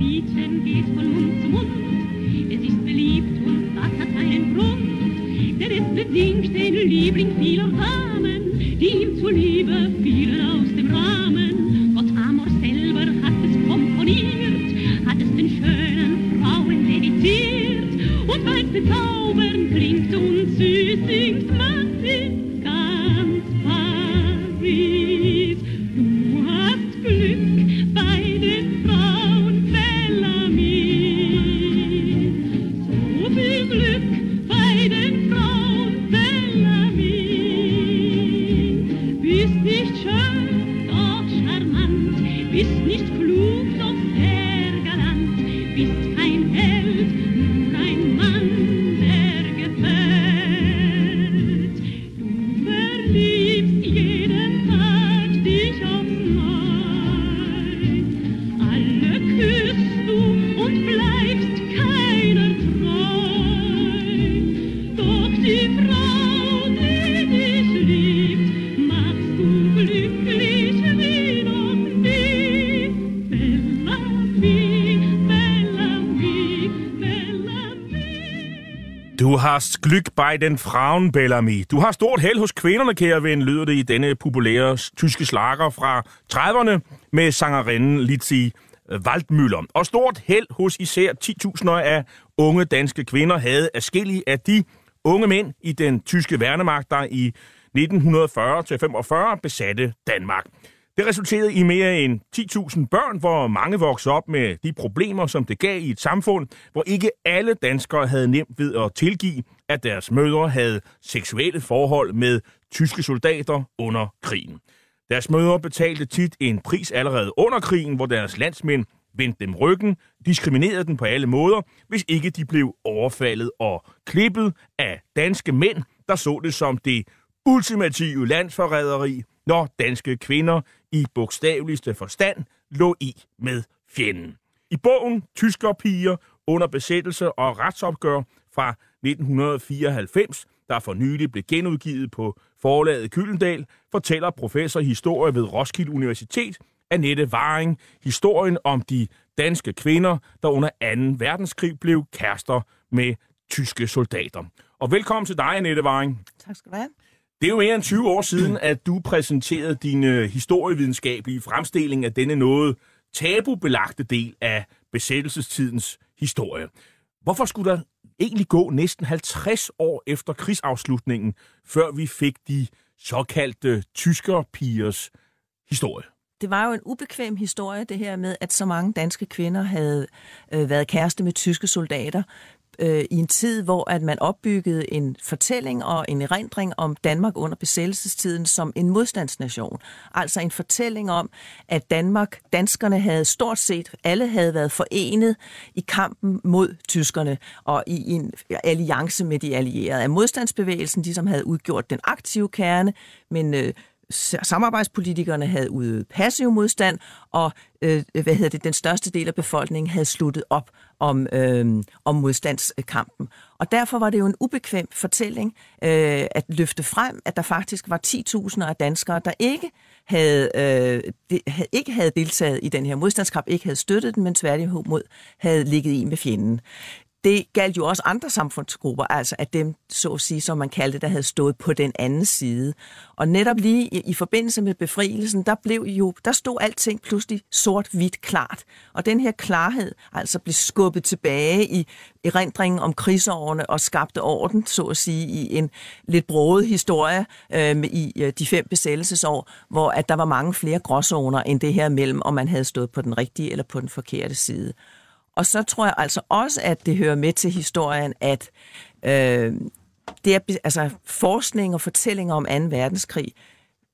Liedchen geht von Mund zu Mund. Es ist beliebt und das hat einen Grund. Denn es bedingt den Liebling vieler Damen, die ihm zuliebe fielen aus dem Rahmen. Gott Amor selber hat es komponiert, hat es den schönen Frauen dediziert. Und weil's bezaubern klingt und süß singt, man ist Du har glück bei den Frauen, Bellamy. Du har stort held hos kvinderne, kære ven, lyder det i denne populære tyske slager fra 30'erne med sangerinden Litzi Waldmüller. Og stort held hos især 10.000 af unge danske kvinder havde afskillige af de unge mænd i den tyske værnemagt, der i 1940-45 besatte Danmark. Det resulterede i mere end 10.000 børn, hvor mange voksede op med de problemer, som det gav i et samfund, hvor ikke alle danskere havde nemt ved at tilgive, at deres mødre havde seksuelle forhold med tyske soldater under krigen. Deres mødre betalte tit en pris allerede under krigen, hvor deres landsmænd vendte dem ryggen, diskriminerede dem på alle måder, hvis ikke de blev overfaldet og klippet af danske mænd, der så det som det ultimative landsforræderi, når danske kvinder i bogstaveligste forstand lå i med fjenden. I bogen Tyskerpiger under besættelse og retsopgør fra 1994, der for nylig blev genudgivet på forlaget Kyllendal, fortæller professor i historie ved Roskilde Universitet, Annette Varing, historien om de danske kvinder, der under 2. verdenskrig blev kærester med tyske soldater. Og velkommen til dig, Annette Varing. Tak skal du have. Det er jo mere end 20 år siden, at du præsenterede din øh, historievidenskabelige fremstilling af denne noget tabubelagte del af besættelsestidens historie. Hvorfor skulle der egentlig gå næsten 50 år efter krigsafslutningen, før vi fik de såkaldte tyskerpigers historie? Det var jo en ubekvem historie, det her med, at så mange danske kvinder havde øh, været kæreste med tyske soldater øh, i en tid, hvor at man opbyggede en fortælling og en erindring om Danmark under besættelsestiden som en modstandsnation. Altså en fortælling om, at Danmark, danskerne havde stort set, alle havde været forenet i kampen mod tyskerne og i en alliance med de allierede. Af modstandsbevægelsen, de som havde udgjort den aktive kerne, men øh, samarbejdspolitikerne havde udøvet passiv modstand, og øh, hvad hedder det, den største del af befolkningen havde sluttet op om, øh, om modstandskampen. Og derfor var det jo en ubekvem fortælling øh, at løfte frem, at der faktisk var 10.000 af danskere, der ikke havde, øh, de, havde, ikke havde deltaget i den her modstandskamp, ikke havde støttet den, men tværtimod havde ligget i med fjenden det galt jo også andre samfundsgrupper, altså at dem, så at sige, som man kaldte, der havde stået på den anden side. Og netop lige i, i forbindelse med befrielsen, der blev jo, der stod alting pludselig sort-hvidt klart. Og den her klarhed altså blev skubbet tilbage i erindringen om krigsårene og skabte orden, så at sige, i en lidt broget historie øh, i øh, de fem besættelsesår, hvor at der var mange flere gråzoner end det her mellem, om man havde stået på den rigtige eller på den forkerte side. Og så tror jeg altså også, at det hører med til historien, at øh, det er, altså, forskning og fortællinger om 2. verdenskrig,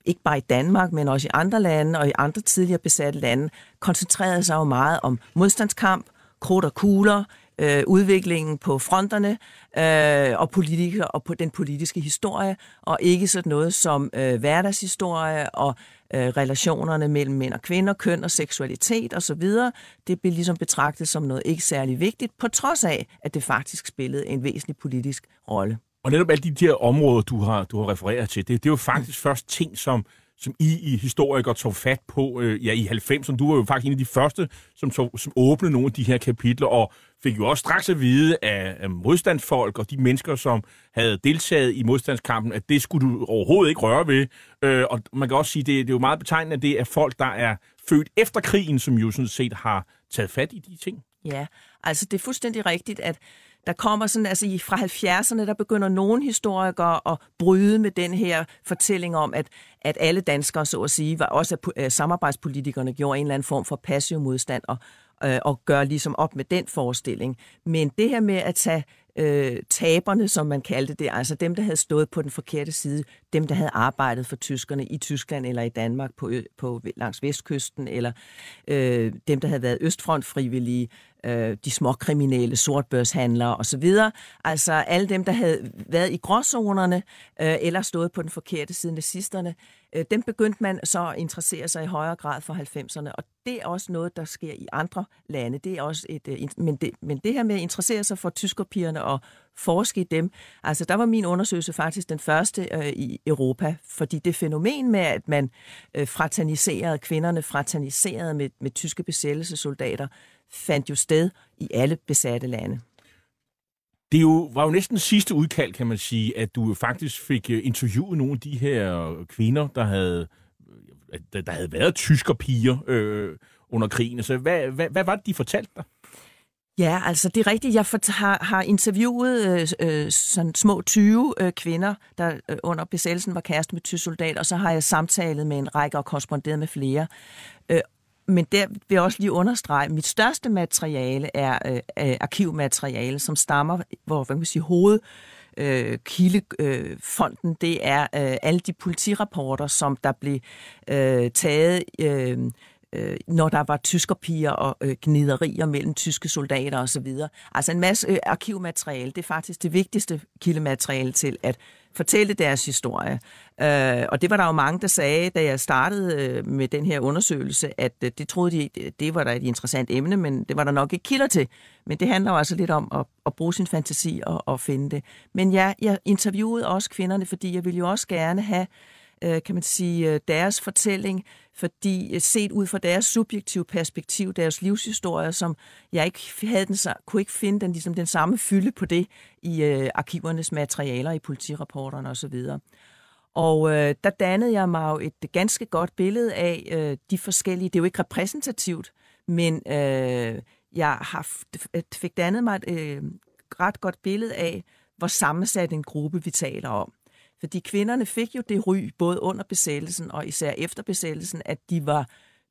ikke bare i Danmark, men også i andre lande og i andre tidligere besatte lande, koncentrerede sig jo meget om modstandskamp, krudt og kugler, øh, udviklingen på fronterne øh, og politikere og på den politiske historie, og ikke sådan noget som øh, hverdagshistorie og øh, relationerne mellem mænd og kvinder, køn og seksualitet osv., det blev ligesom betragtet som noget ikke særlig vigtigt, på trods af, at det faktisk spillede en væsentlig politisk rolle. Og netop alle de der områder, du har, du har refereret til, det, det er jo faktisk først ting, som som I i historikere tog fat på øh, ja, i 90'erne. Du var jo faktisk en af de første, som, tog, som åbnede nogle af de her kapitler, og fik jo også straks at vide af, af modstandsfolk og de mennesker, som havde deltaget i modstandskampen, at det skulle du overhovedet ikke røre ved. Øh, og man kan også sige, det, det er jo meget betegnende, at det er folk, der er født efter krigen, som jo sådan set har taget fat i de ting. Ja, altså det er fuldstændig rigtigt, at der kommer sådan, altså fra 70'erne, der begynder nogle historikere at bryde med den her fortælling om, at, at alle danskere, så at sige, var også at øh, samarbejdspolitikerne gjorde en eller anden form for passiv modstand og, øh, og gør ligesom op med den forestilling. Men det her med at tage øh, taberne, som man kaldte det, altså dem, der havde stået på den forkerte side, dem, der havde arbejdet for tyskerne i Tyskland eller i Danmark på, på langs vestkysten, eller øh, dem, der havde været østfrontfrivillige, øh, de små kriminelle, sortbørshandlere osv. Altså alle dem, der havde været i gråzonerne øh, eller stået på den forkerte side, nazisterne, øh, dem begyndte man så at interessere sig i højere grad for 90'erne, og det er også noget, der sker i andre lande. Det er også et, øh, men, det, men det her med at interessere sig for tyskerpigerne og forske i dem, altså der var min undersøgelse faktisk den første øh, i Europa, fordi det fænomen med, at man øh, fraterniserede kvinderne, fraterniserede med, med tyske besættelsessoldater, fandt jo sted i alle besatte lande. Det jo, var jo næsten sidste udkald, kan man sige, at du faktisk fik øh, interviewet nogle af de her øh, kvinder, der havde, øh, der, der havde været tyskerpiger øh, under krigen. Så hvad, hvad, hvad var det, de fortalte dig? Ja, altså det er rigtigt. Jeg har, har interviewet øh, øh sådan små 20 øh, kvinder, der øh, under besættelsen var kæreste med tysk soldat, og så har jeg samtalet med en række og korresponderet med flere. Øh, men der vil jeg også lige understrege, at mit største materiale er øh, øh, arkivmateriale, som stammer, hvor hvad kan man sige, hoved øh, kildefonden, øh, det er øh, alle de politirapporter, som der blev øh, taget, øh, øh, når der var tyskerpiger og øh, gniderier mellem tyske soldater osv. Altså en masse øh, arkivmateriale, det er faktisk det vigtigste kildemateriale til at fortælle deres historie. Øh, og det var der jo mange, der sagde, da jeg startede øh, med den her undersøgelse, at øh, det troede de, øh, det var da et interessant emne, men det var der nok ikke kilder til. Men det handler jo altså lidt om at, at bruge sin fantasi og, og finde det. Men ja, jeg interviewede også kvinderne, fordi jeg ville jo også gerne have Øh, kan man sige, øh, deres fortælling, fordi øh, set ud fra deres subjektive perspektiv, deres livshistorie, som jeg ikke havde den, kunne ikke finde den, ligesom den samme fylde på det i øh, arkivernes materialer, i politirapporterne osv. Og øh, der dannede jeg mig jo et ganske godt billede af øh, de forskellige, det er jo ikke repræsentativt, men øh, jeg har fik dannet mig et øh, ret godt billede af, hvor sammensat en gruppe vi taler om. Fordi kvinderne fik jo det ry, både under besættelsen og især efter besættelsen, at de var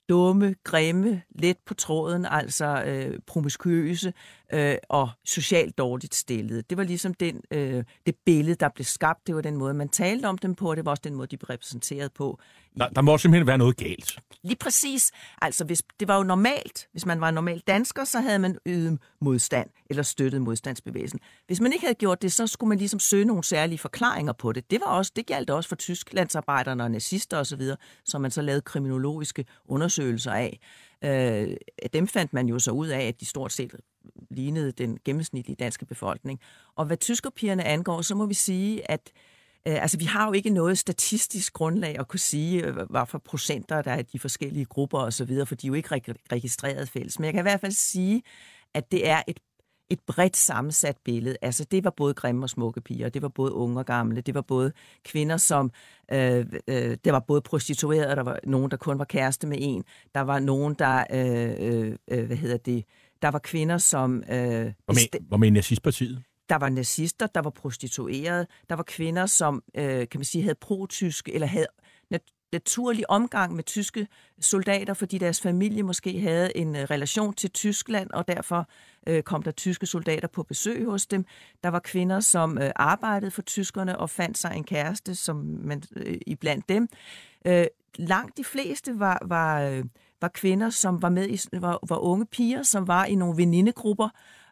dumme, grimme, let på tråden, altså øh, promiskuøse øh, og socialt dårligt stillede. Det var ligesom den, øh, det billede, der blev skabt. Det var den måde, man talte om dem på, og det var også den måde, de blev repræsenteret på. Der, der må simpelthen være noget galt. Lige præcis. Altså, hvis, det var jo normalt. Hvis man var en normal dansker, så havde man ydet modstand eller støttet modstandsbevægelsen. Hvis man ikke havde gjort det, så skulle man ligesom søge nogle særlige forklaringer på det. Det, var også, det galt også for tysklandsarbejderne og nazister osv., som man så lavede kriminologiske undersøgelser af. Øh, dem fandt man jo så ud af, at de stort set lignede den gennemsnitlige danske befolkning. Og hvad tyskerpigerne angår, så må vi sige, at Øh, altså, vi har jo ikke noget statistisk grundlag at kunne sige, øh, hvad for procenter der er de forskellige grupper osv., for de er jo ikke registreret fælles. Men jeg kan i hvert fald sige, at det er et et bredt sammensat billede. Altså, det var både grimme og smukke piger, det var både unge og gamle, det var både kvinder, som... Øh, øh, der var både prostituerede, der var nogen, der kun var kæreste med en, der var nogen, der... Øh, øh, øh hvad hedder det? Der var kvinder, som... Øh, hvor med nazistpartiet? Der var nazister, der var prostituerede, der var kvinder, som øh, kan man sige, havde pro-tysk, eller havde nat- naturlig omgang med tyske soldater, fordi deres familie måske havde en øh, relation til Tyskland, og derfor øh, kom der tyske soldater på besøg hos dem. Der var kvinder, som øh, arbejdede for tyskerne og fandt sig en kæreste, som man øh, iblandt dem. Øh, langt de fleste var, var, øh, var kvinder, som var med i, var, var unge piger, som var i nogle venindegrupper,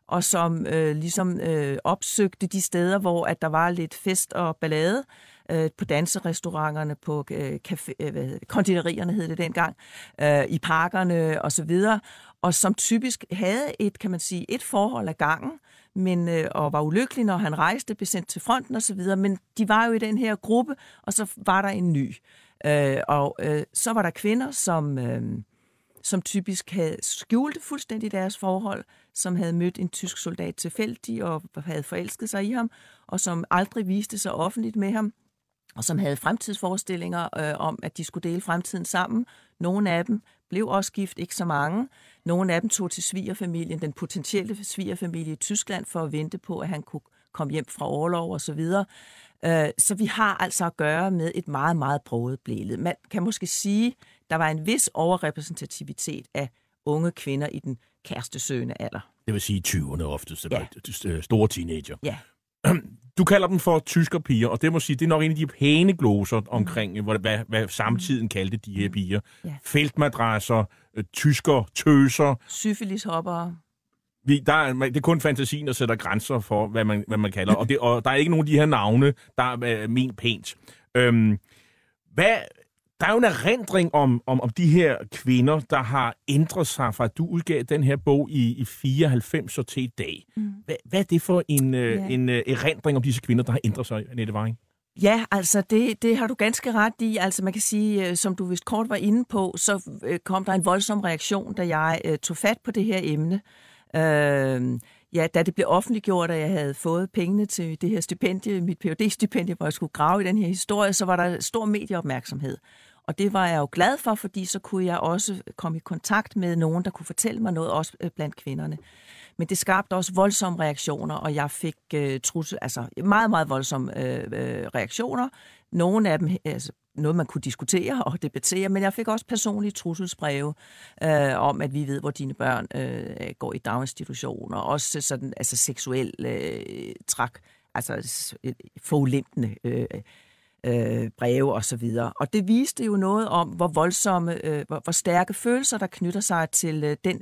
og som øh, ligesom øh, opsøgte de steder, hvor at der var lidt fest og ballade øh, på danserestauranterne, på øh, café, øh, hvad hedder kontinerierne konditorierne hed det dengang, øh, i parkerne og så videre, og som typisk havde et, kan man sige, et forhold af gangen, men, øh, og var ulykkelig, når han rejste, blev sendt til fronten og så videre, men de var jo i den her gruppe, og så var der en ny. Øh, og øh, så var der kvinder, som... Øh, som typisk havde skjult fuldstændig deres forhold, som havde mødt en tysk soldat tilfældig og havde forelsket sig i ham, og som aldrig viste sig offentligt med ham, og som havde fremtidsforestillinger øh, om, at de skulle dele fremtiden sammen. Nogle af dem blev også gift, ikke så mange. Nogle af dem tog til svigerfamilien, den potentielle svigerfamilie i Tyskland, for at vente på, at han kunne komme hjem fra overlov og så videre. Øh, så vi har altså at gøre med et meget, meget broget billede. Man kan måske sige, der var en vis overrepræsentativitet af unge kvinder i den kærestesøgende alder. Det vil sige 20'erne oftest, ja. Øh, store teenager. Ja. Du kalder dem for tyskerpiger, og det må sige, det er nok en af de pæne gloser omkring, mm. hvad, hvad, samtiden kaldte de her piger. Ja. Feltmadrasser, øh, tysker, tøser. Syfilishopper. Vi, der er, det er kun fantasien, der sætter grænser for, hvad man, hvad man kalder. Og, det, og der er ikke nogen af de her navne, der er men pænt. Øhm, hvad, der er jo en erindring om, om, om de her kvinder, der har ændret sig fra, at du udgav den her bog i, i 94 og til i dag. Mm. Hvad, hvad er det for en. Øh, en uh, erindring om disse kvinder, der har ændret sig, Annette Waring? Ja, altså det, det har du ganske ret i. Altså man kan sige, øh, som du vist kort var inde på, så kom der en voldsom reaktion, da jeg uh, tog fat på det her emne. Uh, ja, da det blev offentliggjort, at jeg havde fået pengene til det her stipendie, mit phd stipendie hvor jeg skulle grave i den her historie, så var der stor medieopmærksomhed. Og det var jeg jo glad for, fordi så kunne jeg også komme i kontakt med nogen, der kunne fortælle mig noget, også øh, blandt kvinderne. Men det skabte også voldsomme reaktioner, og jeg fik øh, trussel, altså meget, meget voldsomme uh, reaktioner. Nogle af dem, altså noget man kunne diskutere og debattere, men jeg fik også personlige trusselsbreve øh, om, at vi ved, hvor dine børn øh, går i daginstitutioner, også sådan, altså seksuel øh, trak, altså forulempende øh, øh, breve og så videre. Og det viste jo noget om, hvor voldsomme, øh, hvor, hvor stærke følelser, der knytter sig til øh, den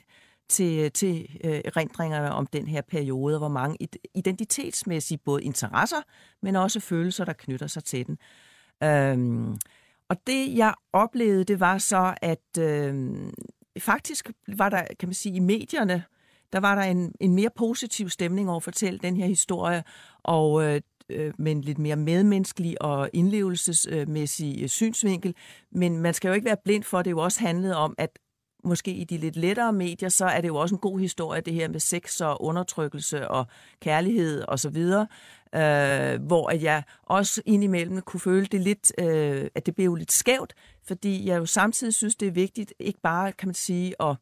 til, til øh, erindringerne om den her periode, hvor mange identitetsmæssige både interesser, men også følelser, der knytter sig til den. Øhm, og det, jeg oplevede, det var så, at øh, faktisk var der, kan man sige, i medierne, der var der en, en mere positiv stemning over at fortælle den her historie, og øh, øh, med en lidt mere medmenneskelig og indlevelsesmæssig øh, synsvinkel. Men man skal jo ikke være blind for, at det jo også handlede om, at måske i de lidt lettere medier, så er det jo også en god historie, det her med sex og undertrykkelse og kærlighed og så videre, øh, hvor at jeg også indimellem kunne føle det lidt, øh, at det blev lidt skævt, fordi jeg jo samtidig synes, det er vigtigt, ikke bare, kan man sige, at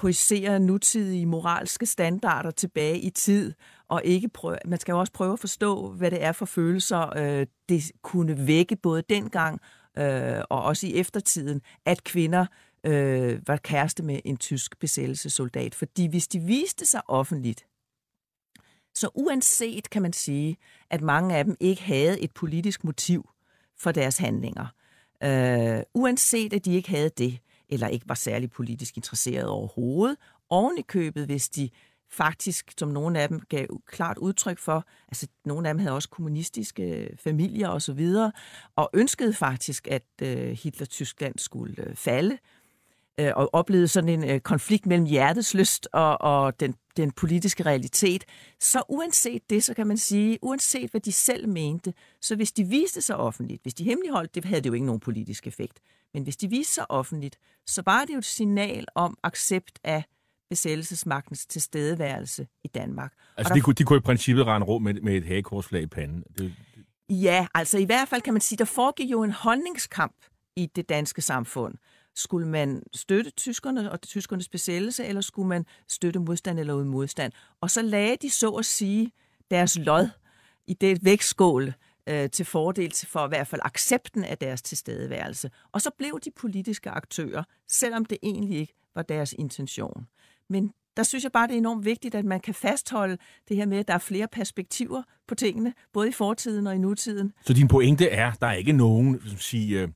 projicere nutidige moralske standarder tilbage i tid, og ikke prøve, man skal jo også prøve at forstå, hvad det er for følelser, øh, det kunne vække både dengang øh, og også i eftertiden, at kvinder øh, var kæreste med en tysk besættelsessoldat. Fordi hvis de viste sig offentligt, så uanset kan man sige, at mange af dem ikke havde et politisk motiv for deres handlinger, øh, uanset at de ikke havde det, eller ikke var særlig politisk interesseret overhovedet, oven i købet, hvis de faktisk, som nogle af dem gav klart udtryk for, altså nogle af dem havde også kommunistiske øh, familier og så videre, og ønskede faktisk, at øh, Hitler-Tyskland skulle øh, falde, øh, og oplevede sådan en øh, konflikt mellem hjertets lyst og, og den, den politiske realitet, så uanset det, så kan man sige, uanset hvad de selv mente, så hvis de viste sig offentligt, hvis de hemmeligholdt, det havde det jo ikke nogen politisk effekt, men hvis de viste sig offentligt, så var det jo et signal om accept af besættelsesmagtens tilstedeværelse i Danmark. Altså, de, kunne, de kunne i princippet rende råd med, med et hagekorsflag i panden. Det, Ja, altså i hvert fald kan man sige, der foregik jo en holdningskamp i det danske samfund. Skulle man støtte tyskerne og tyskernes besættelse, eller skulle man støtte modstand eller uden modstand? Og så lagde de så at sige deres lod i det vægtskål øh, til fordel for i hvert fald accepten af deres tilstedeværelse. Og så blev de politiske aktører, selvom det egentlig ikke var deres intention. Men der synes jeg bare, det er enormt vigtigt, at man kan fastholde det her med, at der er flere perspektiver på tingene, både i fortiden og i nutiden. Så din pointe er, der er ikke nogen hvad skal man sige, øh,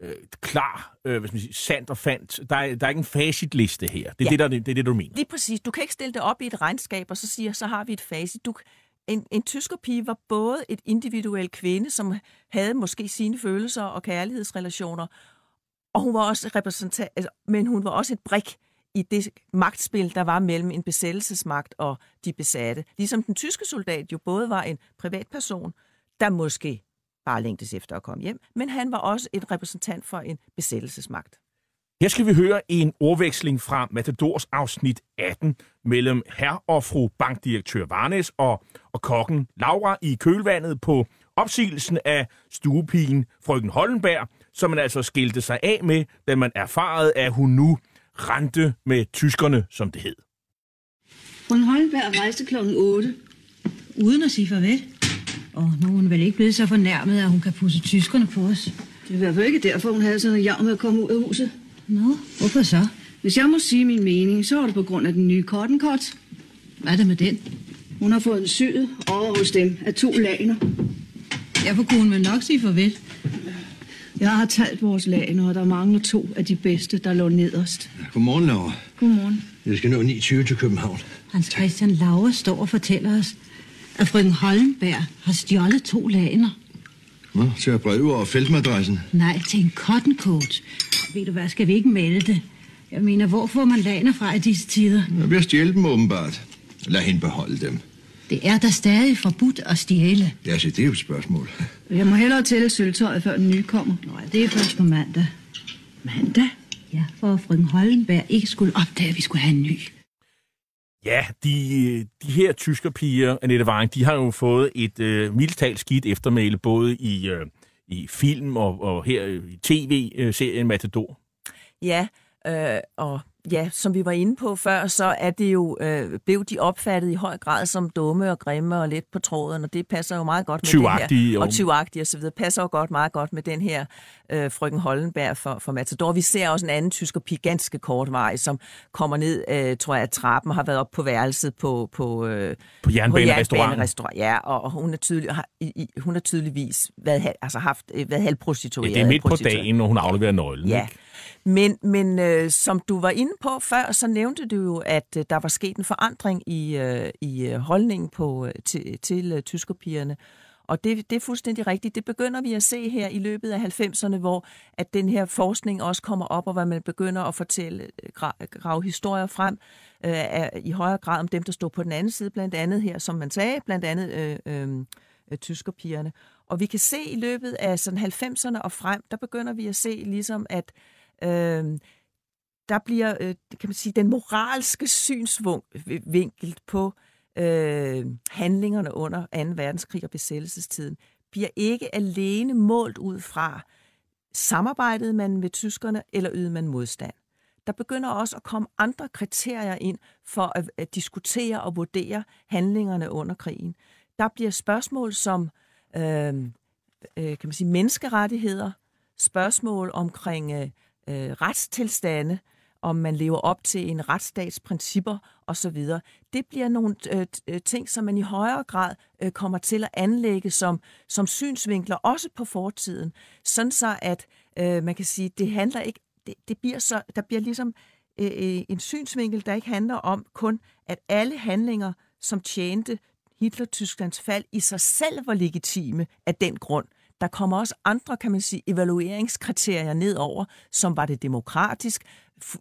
øh, klar, øh, skal man sige, sandt og fandt. Der er, der er ikke en facitliste her. Det er, Ja. det, der, det, er det, du mener. Lige præcis. Du kan ikke stille det op i et regnskab, og så sige, så har vi et facit. Du, en, en tyskerpige var både et individuel kvinde, som havde måske sine følelser og kærlighedsrelationer, og hun var også repræsentant, altså, men hun var også et brik i det magtspil, der var mellem en besættelsesmagt og de besatte. Ligesom den tyske soldat jo både var en privatperson, der måske bare længtes efter at komme hjem, men han var også et repræsentant for en besættelsesmagt. Her skal vi høre en ordveksling fra Matadors afsnit 18 mellem herr og fru bankdirektør Varnes og, og kokken Laura i kølvandet på opsigelsen af stuepigen frøken Hollenberg, som man altså skilte sig af med, da man erfarede, at hun nu rendte med tyskerne, som det hed. Frøken Holmberg rejste klokken 8. Uden at sige farvel. Og nu er hun vel ikke blevet så fornærmet, at hun kan pusse tyskerne på os. Det er i hvert fald ikke derfor, hun havde sådan en jav med at komme ud af huset. Nå, hvorfor så? Hvis jeg må sige min mening, så er det på grund af den nye cotton Hvad er det med den? Hun har fået en syet over hos dem af to laner. Derfor kunne vel nok sige farvel. Jeg har talt vores laner, og der mangler to af de bedste, der lå nederst. Godmorgen, Laura. Godmorgen. Jeg skal nå 29 til København. Hans Christian Lauer står og fortæller os, at frøken Hollenberg har stjålet to laner. Nå, til at breve over feltmadressen. Nej, til en cotton coat. Ved du hvad, skal vi ikke melde det? Jeg mener, hvor får man laner fra i disse tider? Jeg at stjæle dem åbenbart. Lad hende beholde dem. Det er da stadig forbudt at stjæle. Ja, så det er jo et spørgsmål. Jeg må hellere tælle sølvtøjet, før den nye kommer. Nå, det er først på mandag. Mandag? Ja, for at frøken Hollenberg ikke skulle opdage, at vi skulle have en ny. Ja, de, de her tyskerpiger, Annette Waring, de har jo fået et øh, mildtalt skidt eftermæle, både i, øh, i film og, og her i tv-serien øh, Matador. Ja, øh, og ja, som vi var inde på før, så er det jo, øh, blev de opfattet i høj grad som dumme og grimme og lidt på tråden, og det passer jo meget godt med det her. Og tyvagtige og så videre, passer jo godt, meget godt med den her øh, frøken Hollenberg for, for Matador. Vi ser også en anden tysker pige, ganske kortvej, som kommer ned, øh, tror jeg, ad trappen har været op på værelset på, på, øh, På jernbanerestauranten. jernbanerestaurant. Ja, og og hun er, tydelig, har, i, hun er tydeligvis været, altså haft, øh, været halvprostitueret. Ja, det er midt på dagen, når hun afleverer nøglen. Ja, ikke? Men, men øh, som du var inde på før, så nævnte du jo, at øh, der var sket en forandring i, øh, i øh, holdningen på, øh, til, til øh, tyskerpigerne. Og det, det er fuldstændig rigtigt. Det begynder vi at se her i løbet af 90'erne, hvor at den her forskning også kommer op, og hvor man begynder at fortælle, øh, grave historier frem øh, i højere grad om dem, der står på den anden side, blandt andet her, som man sagde, blandt andet øh, øh, øh tyskerpigerne. Og vi kan se i løbet af sådan 90'erne og frem, der begynder vi at se ligesom, at øh, der bliver, øh, kan man sige, den moralske synsvinkel på øh, handlingerne under 2. verdenskrig og besættelsestiden, bliver ikke alene målt ud fra, samarbejdede man med tyskerne, eller ydede man modstand. Der begynder også at komme andre kriterier ind for at, at diskutere og vurdere handlingerne under krigen. Der bliver spørgsmål som øh, øh, kan man sige, menneskerettigheder, spørgsmål omkring øh, øh, retstilstande, om man lever op til en retsstats principper osv. Det bliver nogle øh, øh, ting, som man i højere grad øh, kommer til at anlægge som, som synsvinkler, også på fortiden. Sådan så, at øh, man kan sige, det handler ikke, det, det bliver så, der bliver ligesom øh, øh en synsvinkel, der ikke handler om kun, at alle handlinger, som tjente Hitler-Tysklands fald, i sig selv var legitime af den grund. Der kommer også andre, kan man sige, evalueringskriterier nedover, som var det demokratisk,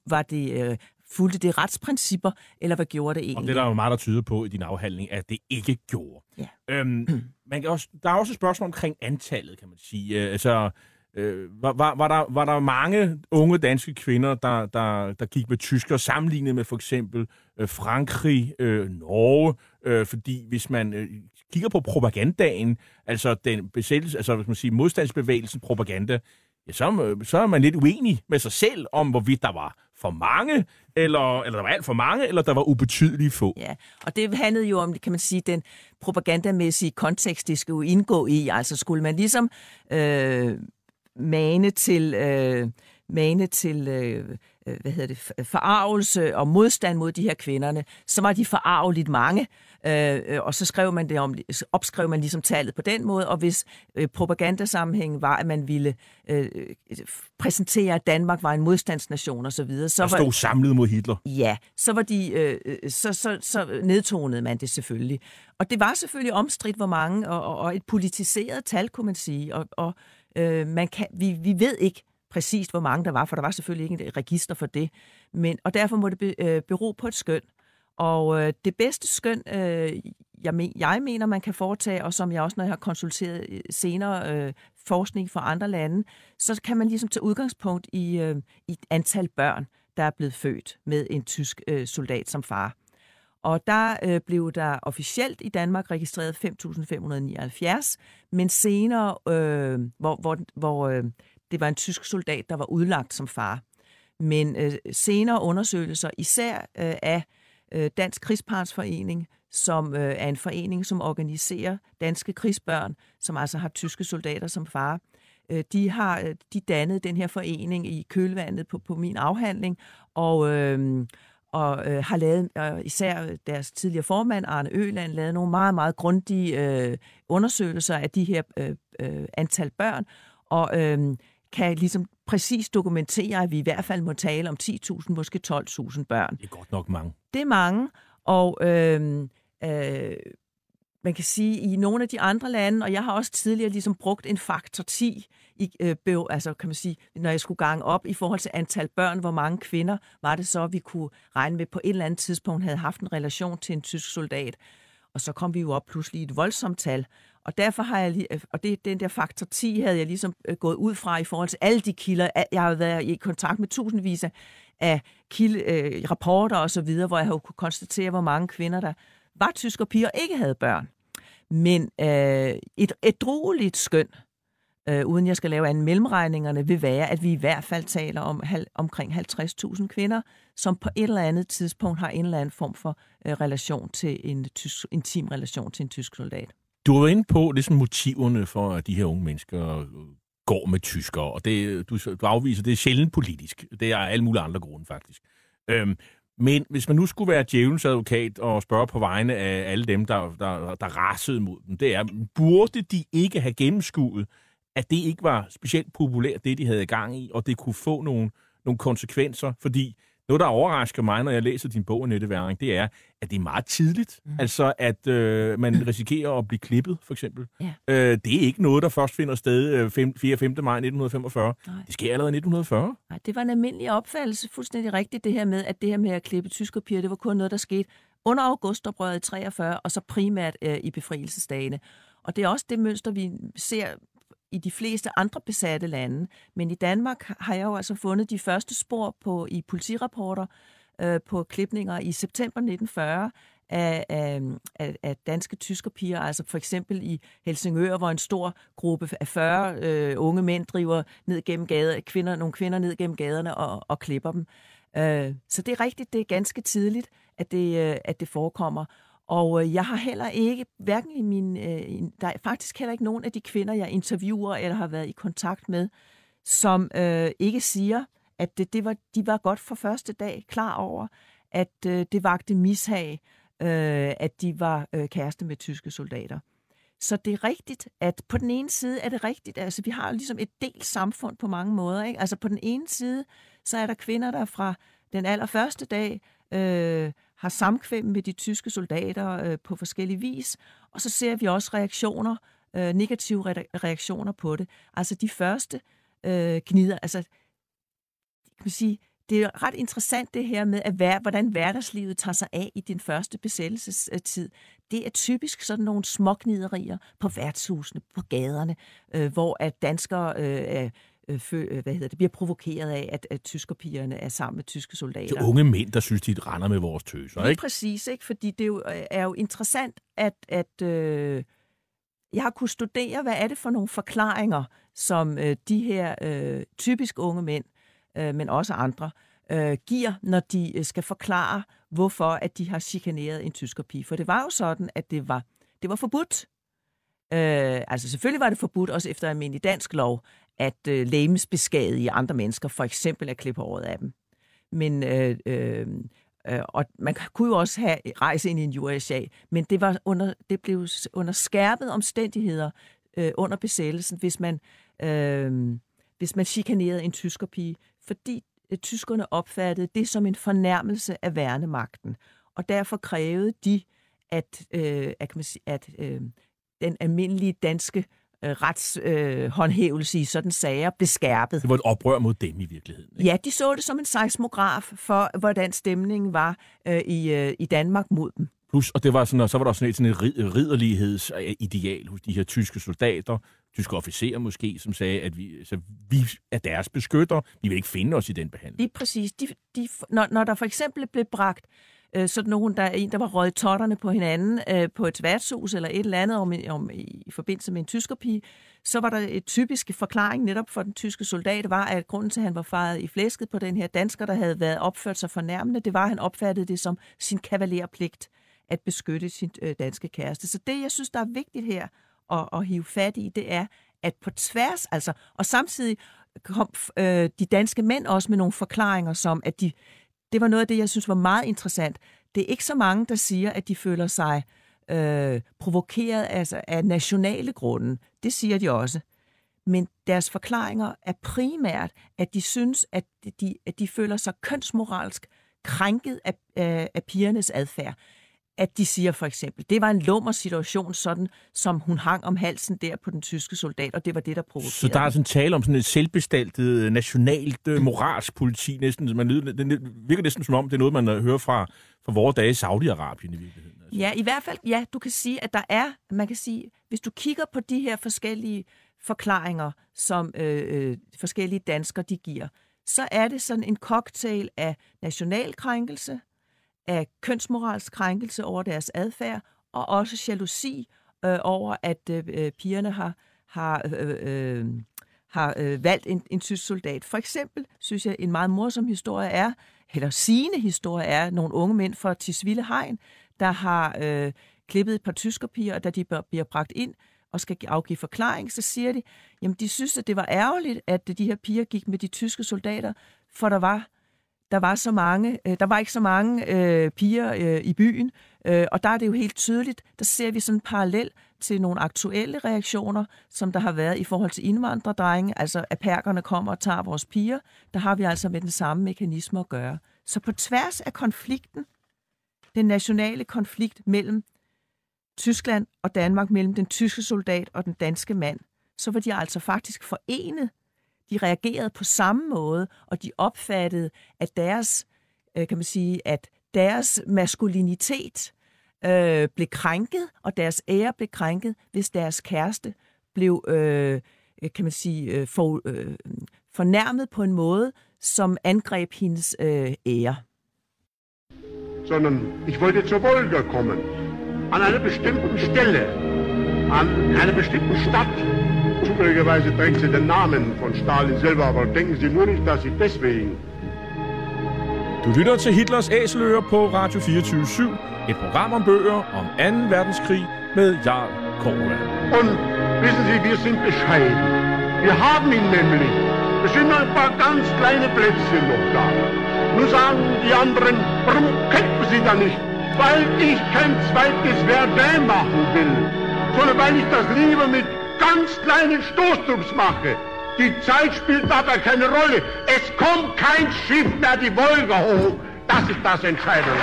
var det øh, fulgte det retsprincipper, eller hvad gjorde det egentlig? Og det er der jo meget, der tyder på i din afhandling, at det ikke gjorde. Ja. Øhm, man kan også, der er også et spørgsmål omkring antallet, kan man sige. Øh, altså, øh, var, var, var, der, var der mange unge danske kvinder, der, der, der gik med tysker, sammenlignet med for eksempel øh, Frankrig, øh, Norge? Øh, fordi hvis man øh, kigger på propagandaen, altså den besættelse, altså hvis man siger modstandsbevægelsen propaganda, ja, så, øh, så er man lidt uenig med sig selv om, hvorvidt der var for mange, eller, eller der var alt for mange, eller der var ubetydelige få. Ja, og det handlede jo om, kan man sige, den propagandamæssige kontekst, det skulle indgå i. Altså skulle man ligesom øh, mane til... Øh, mane til øh, øh, hvad hedder det, forarvelse og modstand mod de her kvinderne, så var de forarveligt mange, øh, og så skrev man det om, opskrev man ligesom tallet på den måde, og hvis øh, propagandasammenhængen var, at man ville øh, præsentere, at Danmark var en modstandsnation osv., så, videre, så der stod var, samlet mod Hitler. Ja, så, var de, øh, så, så, så nedtonede man det selvfølgelig. Og det var selvfølgelig omstridt, hvor mange, og, og et politiseret tal, kunne man sige, og, og øh, man kan, vi, vi ved ikke, præcist, hvor mange der var, for der var selvfølgelig ikke et register for det. Men, og derfor må det be, øh, bero på et skøn. Og øh, det bedste skøn, øh, jeg, men, jeg mener, man kan foretage, og som jeg også, når jeg har konsulteret øh, senere øh, forskning fra andre lande, så kan man ligesom tage udgangspunkt i, øh, i et antal børn, der er blevet født med en tysk øh, soldat som far. Og der øh, blev der officielt i Danmark registreret 5.579, men senere, øh, hvor, hvor, hvor øh, det var en tysk soldat, der var udlagt som far. Men øh, senere undersøgelser, især øh, af øh, Dansk Krigspartsforening, som øh, er en forening, som organiserer danske krigsbørn, som altså har tyske soldater som far, øh, de har øh, de dannet den her forening i kølvandet på, på min afhandling, og, øh, og øh, har lavet, øh, især deres tidligere formand, Arne Øland, lavet nogle meget, meget grundige øh, undersøgelser af de her øh, øh, antal børn, og øh, kan ligesom præcis dokumentere, at vi i hvert fald må tale om 10.000, måske 12.000 børn. Det er godt nok mange. Det er mange, og øh, øh, man kan sige, i nogle af de andre lande, og jeg har også tidligere ligesom brugt en faktor 10, i, øh, altså kan man sige, når jeg skulle gange op i forhold til antal børn, hvor mange kvinder var det så, vi kunne regne med på et eller andet tidspunkt havde haft en relation til en tysk soldat. Og så kom vi jo op pludselig i et voldsomt tal. Og derfor har jeg, lige, og det, den der faktor 10 havde jeg ligesom øh, gået ud fra i forhold til alle de kilder. Jeg har været i kontakt med tusindvis af kilde, øh, rapporter og så videre, hvor jeg har kunne konstatere, hvor mange kvinder, der var tyske piger og ikke havde børn. Men øh, et, et droligt skøn, øh, uden jeg skal lave anden mellemregningerne, vil være, at vi i hvert fald taler om hal, omkring 50.000 kvinder, som på et eller andet tidspunkt har en eller anden form for øh, relation til en tysk, intim relation til en tysk soldat. Du var inde på ligesom motiverne for, at de her unge mennesker øh, går med tyskere, og det, du, du afviser, det er sjældent politisk. Det er alle mulige andre grunde, faktisk. Øhm, men hvis man nu skulle være djævelens advokat og spørge på vegne af alle dem, der, der, der rasede mod dem, det er, burde de ikke have gennemskuet, at det ikke var specielt populært, det de havde i gang i, og det kunne få nogle, nogle konsekvenser, fordi noget, der overrasker mig, når jeg læser din bog, Annette Væring, det er, at det er meget tidligt. Mm. Altså, at øh, man risikerer at blive klippet, for eksempel. Ja. Øh, det er ikke noget, der først finder sted øh, 4. 5. maj 1945. Nej. Det sker allerede i 1940. Nej, det var en almindelig opfattelse, fuldstændig rigtigt, det her med, at det her med at klippe tyskerpiger, det var kun noget, der skete under augustoprøret i 43, og så primært øh, i befrielsesdagene. Og det er også det mønster, vi ser i de fleste andre besatte lande. Men i Danmark har jeg jo altså fundet de første spor på i politirapporter øh, på klipninger i september 1940 af, af, af, af danske tyskerpiger, altså for eksempel i Helsingør, hvor en stor gruppe af 40 øh, unge mænd driver ned gennem gader, kvinder, nogle kvinder ned gennem gaderne og, og klipper dem. Øh, så det er rigtigt, det er ganske tidligt, at det, øh, at det forekommer. Og øh, jeg har heller ikke, hverken i min, øh, der er faktisk heller ikke nogen af de kvinder, jeg interviewer eller har været i kontakt med, som øh, ikke siger, at det, det var, de var godt for første dag klar over, at øh, det vagte mishag, øh, at de var øh, kæreste med tyske soldater. Så det er rigtigt, at på den ene side er det rigtigt, altså vi har ligesom et delt samfund på mange måder. Ikke? Altså på den ene side, så er der kvinder, der fra den allerførste dag øh, har samkvem med de tyske soldater øh, på forskellige vis, og så ser vi også reaktioner, øh, negative re- reaktioner på det. Altså de første øh, gnider, altså kan man sige, det er ret interessant det her med, at hver, hvordan hverdagslivet tager sig af i din første besættelsestid. Det er typisk sådan nogle smågniderier på værtshusene, på gaderne, øh, hvor at danskere øh, øh, fø, hvad hedder det, bliver provokeret af, at, at tyskerpigerne er sammen med tyske soldater. Det er unge mænd, der synes, de render med vores tøser, Lige ikke? præcis, ikke? fordi det er jo, er jo interessant, at, at øh, jeg har kunnet studere, hvad er det for nogle forklaringer, som øh, de her øh, typisk unge mænd, øh, men også andre, øh, giver, når de øh, skal forklare, hvorfor at de har chikaneret en tyskerpige. For det var jo sådan, at det var, det var forbudt. Øh, altså selvfølgelig var det forbudt, også efter almindelig dansk lov, at øh, i andre mennesker, for eksempel at klippe håret af dem. Men, øh, øh, øh, og man kunne jo også have rejse ind i en USA, men det, var under, det blev under skærpet omstændigheder øh, under besættelsen, hvis man, øh, hvis man chikanerede en tyskerpige, fordi øh, tyskerne opfattede det som en fornærmelse af værnemagten. Og derfor krævede de, at, øh, at, kan man sige, at øh, den almindelige danske øh, retshåndhævelse øh, i sådan sager blev skærpet. Det var et oprør mod dem i virkeligheden. Ikke? Ja, de så det som en seismograf for, hvordan stemningen var øh, i, øh, i Danmark mod dem. Plus, og det var sådan, og så var der sådan et, sådan et rid- ridderlighedsideal hos de her tyske soldater, tyske officerer måske, som sagde, at vi, altså, vi er deres beskytter, vi vil ikke finde os i den behandling. Lige præcis. De, de, når, når der for eksempel blev bragt øh, Øh, sådan nogen, der er en, der var røget totterne på hinanden øh, på et værtshus eller et eller andet om, om, i, i forbindelse med en tyskerpige, så var der et typisk forklaring netop for den tyske soldat, var, at grunden til, at han var faret i flæsket på den her dansker, der havde været opført sig fornærmende, det var, at han opfattede det som sin kavalerpligt at beskytte sin øh, danske kæreste. Så det, jeg synes, der er vigtigt her at, at hive fat i, det er, at på tværs, altså, og samtidig kom øh, de danske mænd også med nogle forklaringer, som at de, det var noget af det, jeg synes var meget interessant. Det er ikke så mange, der siger, at de føler sig øh, provokeret altså, af nationale grunde. Det siger de også. Men deres forklaringer er primært, at de synes, at de, at de føler sig kønsmoralsk krænket af, af, af pigernes adfærd at de siger for eksempel, det var en lummer situation, sådan som hun hang om halsen der på den tyske soldat, og det var det, der provokerede. Så der er sådan tale om sådan et selvbestaltet, nationalt, øh, moralsk politi, næsten. Man, det virker næsten som om, det er noget, man hører fra, fra vores dage i Saudi-Arabien i virkeligheden. Altså. Ja, i hvert fald, ja, du kan sige, at der er, man kan sige, hvis du kigger på de her forskellige forklaringer, som øh, øh, forskellige danskere de giver, så er det sådan en cocktail af nationalkrænkelse, af kønsmoralsk krænkelse over deres adfærd, og også jalousi øh, over, at øh, øh pigerne har, har, øh, øh, øh, har øh, valgt en, en tysk soldat. For eksempel synes jeg, en meget morsom historie er, eller sigende historie er, nogle unge mænd fra Tisvilde Hegn, der har øh, klippet et par tyskerpiger, og da de bliver bragt ind og skal afgive forklaring, så siger de, jamen de synes, at det var ærgerligt, at de her piger gik med de tyske soldater, for der var der var så mange, øh, der var ikke så mange øh, piger øh, i byen, øh, og der er det jo helt tydeligt, der ser vi sådan en parallel til nogle aktuelle reaktioner, som der har været i forhold til indvandrerdrenge, altså at perkerne kommer og tager vores piger, der har vi altså med den samme mekanisme at gøre. Så på tværs af konflikten, den nationale konflikt mellem Tyskland og Danmark, mellem den tyske soldat og den danske mand, så var de altså faktisk forenet de reagerede på samme måde, og de opfattede, at deres, øh, kan man sige, at deres maskulinitet øh, blev krænket, og deres ære blev krænket, hvis deres kæreste blev, øh, kan man sige, øh, for, øh, fornærmet på en måde, som angreb hendes øh, ære. Sondern ich wollte zur Wolga kommen, an einer bestimmten Stelle, an einer bestimmten Stadt, Zufälligerweise trägt sie den Namen von Stalin selber, aber denken Sie nur nicht, dass ich deswegen... Du lytter til Hitlers Æseløer på Radio 24 Et program om bøger om 2. verdenskrig med Jarl Korva. Und wissen Sie, wir sind bescheiden. Wir haben ihn nämlich. Es sind nur ein paar ganz kleine Plätzchen noch da. Nun sagen die anderen, warum kämpfen sie da nicht? Weil ich kein zweites Verdun machen will, sondern weil ich das lieber mit ganz kleinen Stoßdrucks mache. Die Zeit spielt dabei keine Rolle. Es kommt kein Schiff mehr die Wolga hoch. Das ist das Entscheidende.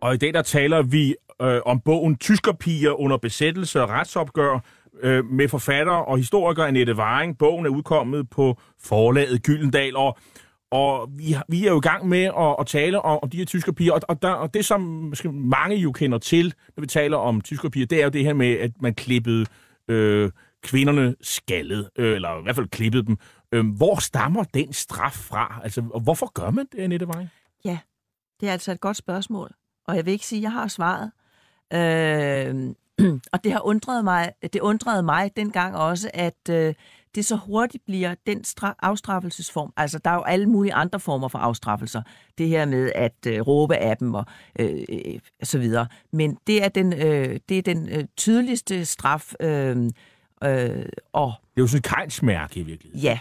Og i dag der taler vi øh, om bogen Tyskerpiger under besættelse og retsopgør øh, med forfatter og historiker Annette Waring. Bogen er udkommet på forlaget Gyldendal, og, og vi, vi er jo i gang med at, at tale om, om de her tyskerpiger. Og, og, der, og det, som måske mange jo kender til, når vi taler om tyskerpiger, det er jo det her med, at man klippede øh, kvinderne skaldet, øh, eller i hvert fald klippede dem. Øh, hvor stammer den straf fra? Altså, og hvorfor gør man det, Annette Waring? Ja, det er altså et godt spørgsmål. Og jeg vil ikke sige, at jeg har svaret. Øh, og det har undret mig, det undrede mig dengang også, at øh, det så hurtigt bliver den stra- afstraffelsesform. Altså, der er jo alle mulige andre former for afstraffelser. Det her med at øh, råbe af dem og øh, øh, så videre. Men det er den, øh, det er den øh, tydeligste straf. Øh, øh, og Det er jo sådan et kejnsmærke i virkeligheden. Ja,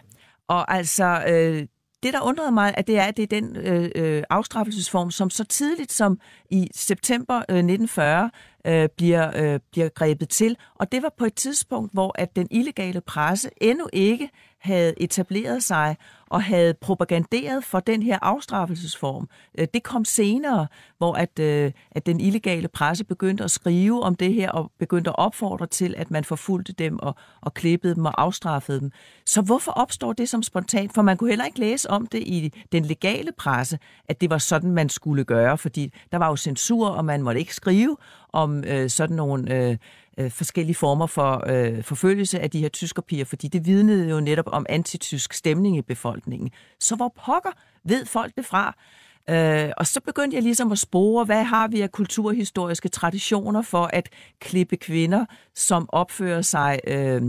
og altså, øh, det der undrede mig, at det er, at det er den øh, øh afstraffelsesform, som så tidligt som i september øh, 1940 øh, bliver, øh, bliver grebet til. Og det var på et tidspunkt, hvor at den illegale presse endnu ikke havde etableret sig og havde propaganderet for den her afstraffelsesform. Øh, det kom senere, hvor at, øh, at den illegale presse begyndte at skrive om det her og begyndte at opfordre til, at man forfulgte dem og, og klippede dem og afstraffede dem. Så hvorfor opstår det som spontant? For man kunne heller ikke læse om det i den legale presse, at det var sådan, man skulle gøre, fordi der var jo censur, og man måtte ikke skrive om øh, sådan nogle øh, øh, forskellige former for øh, forfølgelse af de her tyskerpiger, fordi det vidnede jo netop om antitysk stemning i befolkningen. Så hvor pokker ved folk det fra? Øh, og så begyndte jeg ligesom at spore, hvad har vi af kulturhistoriske traditioner for at klippe kvinder, som opfører sig, øh,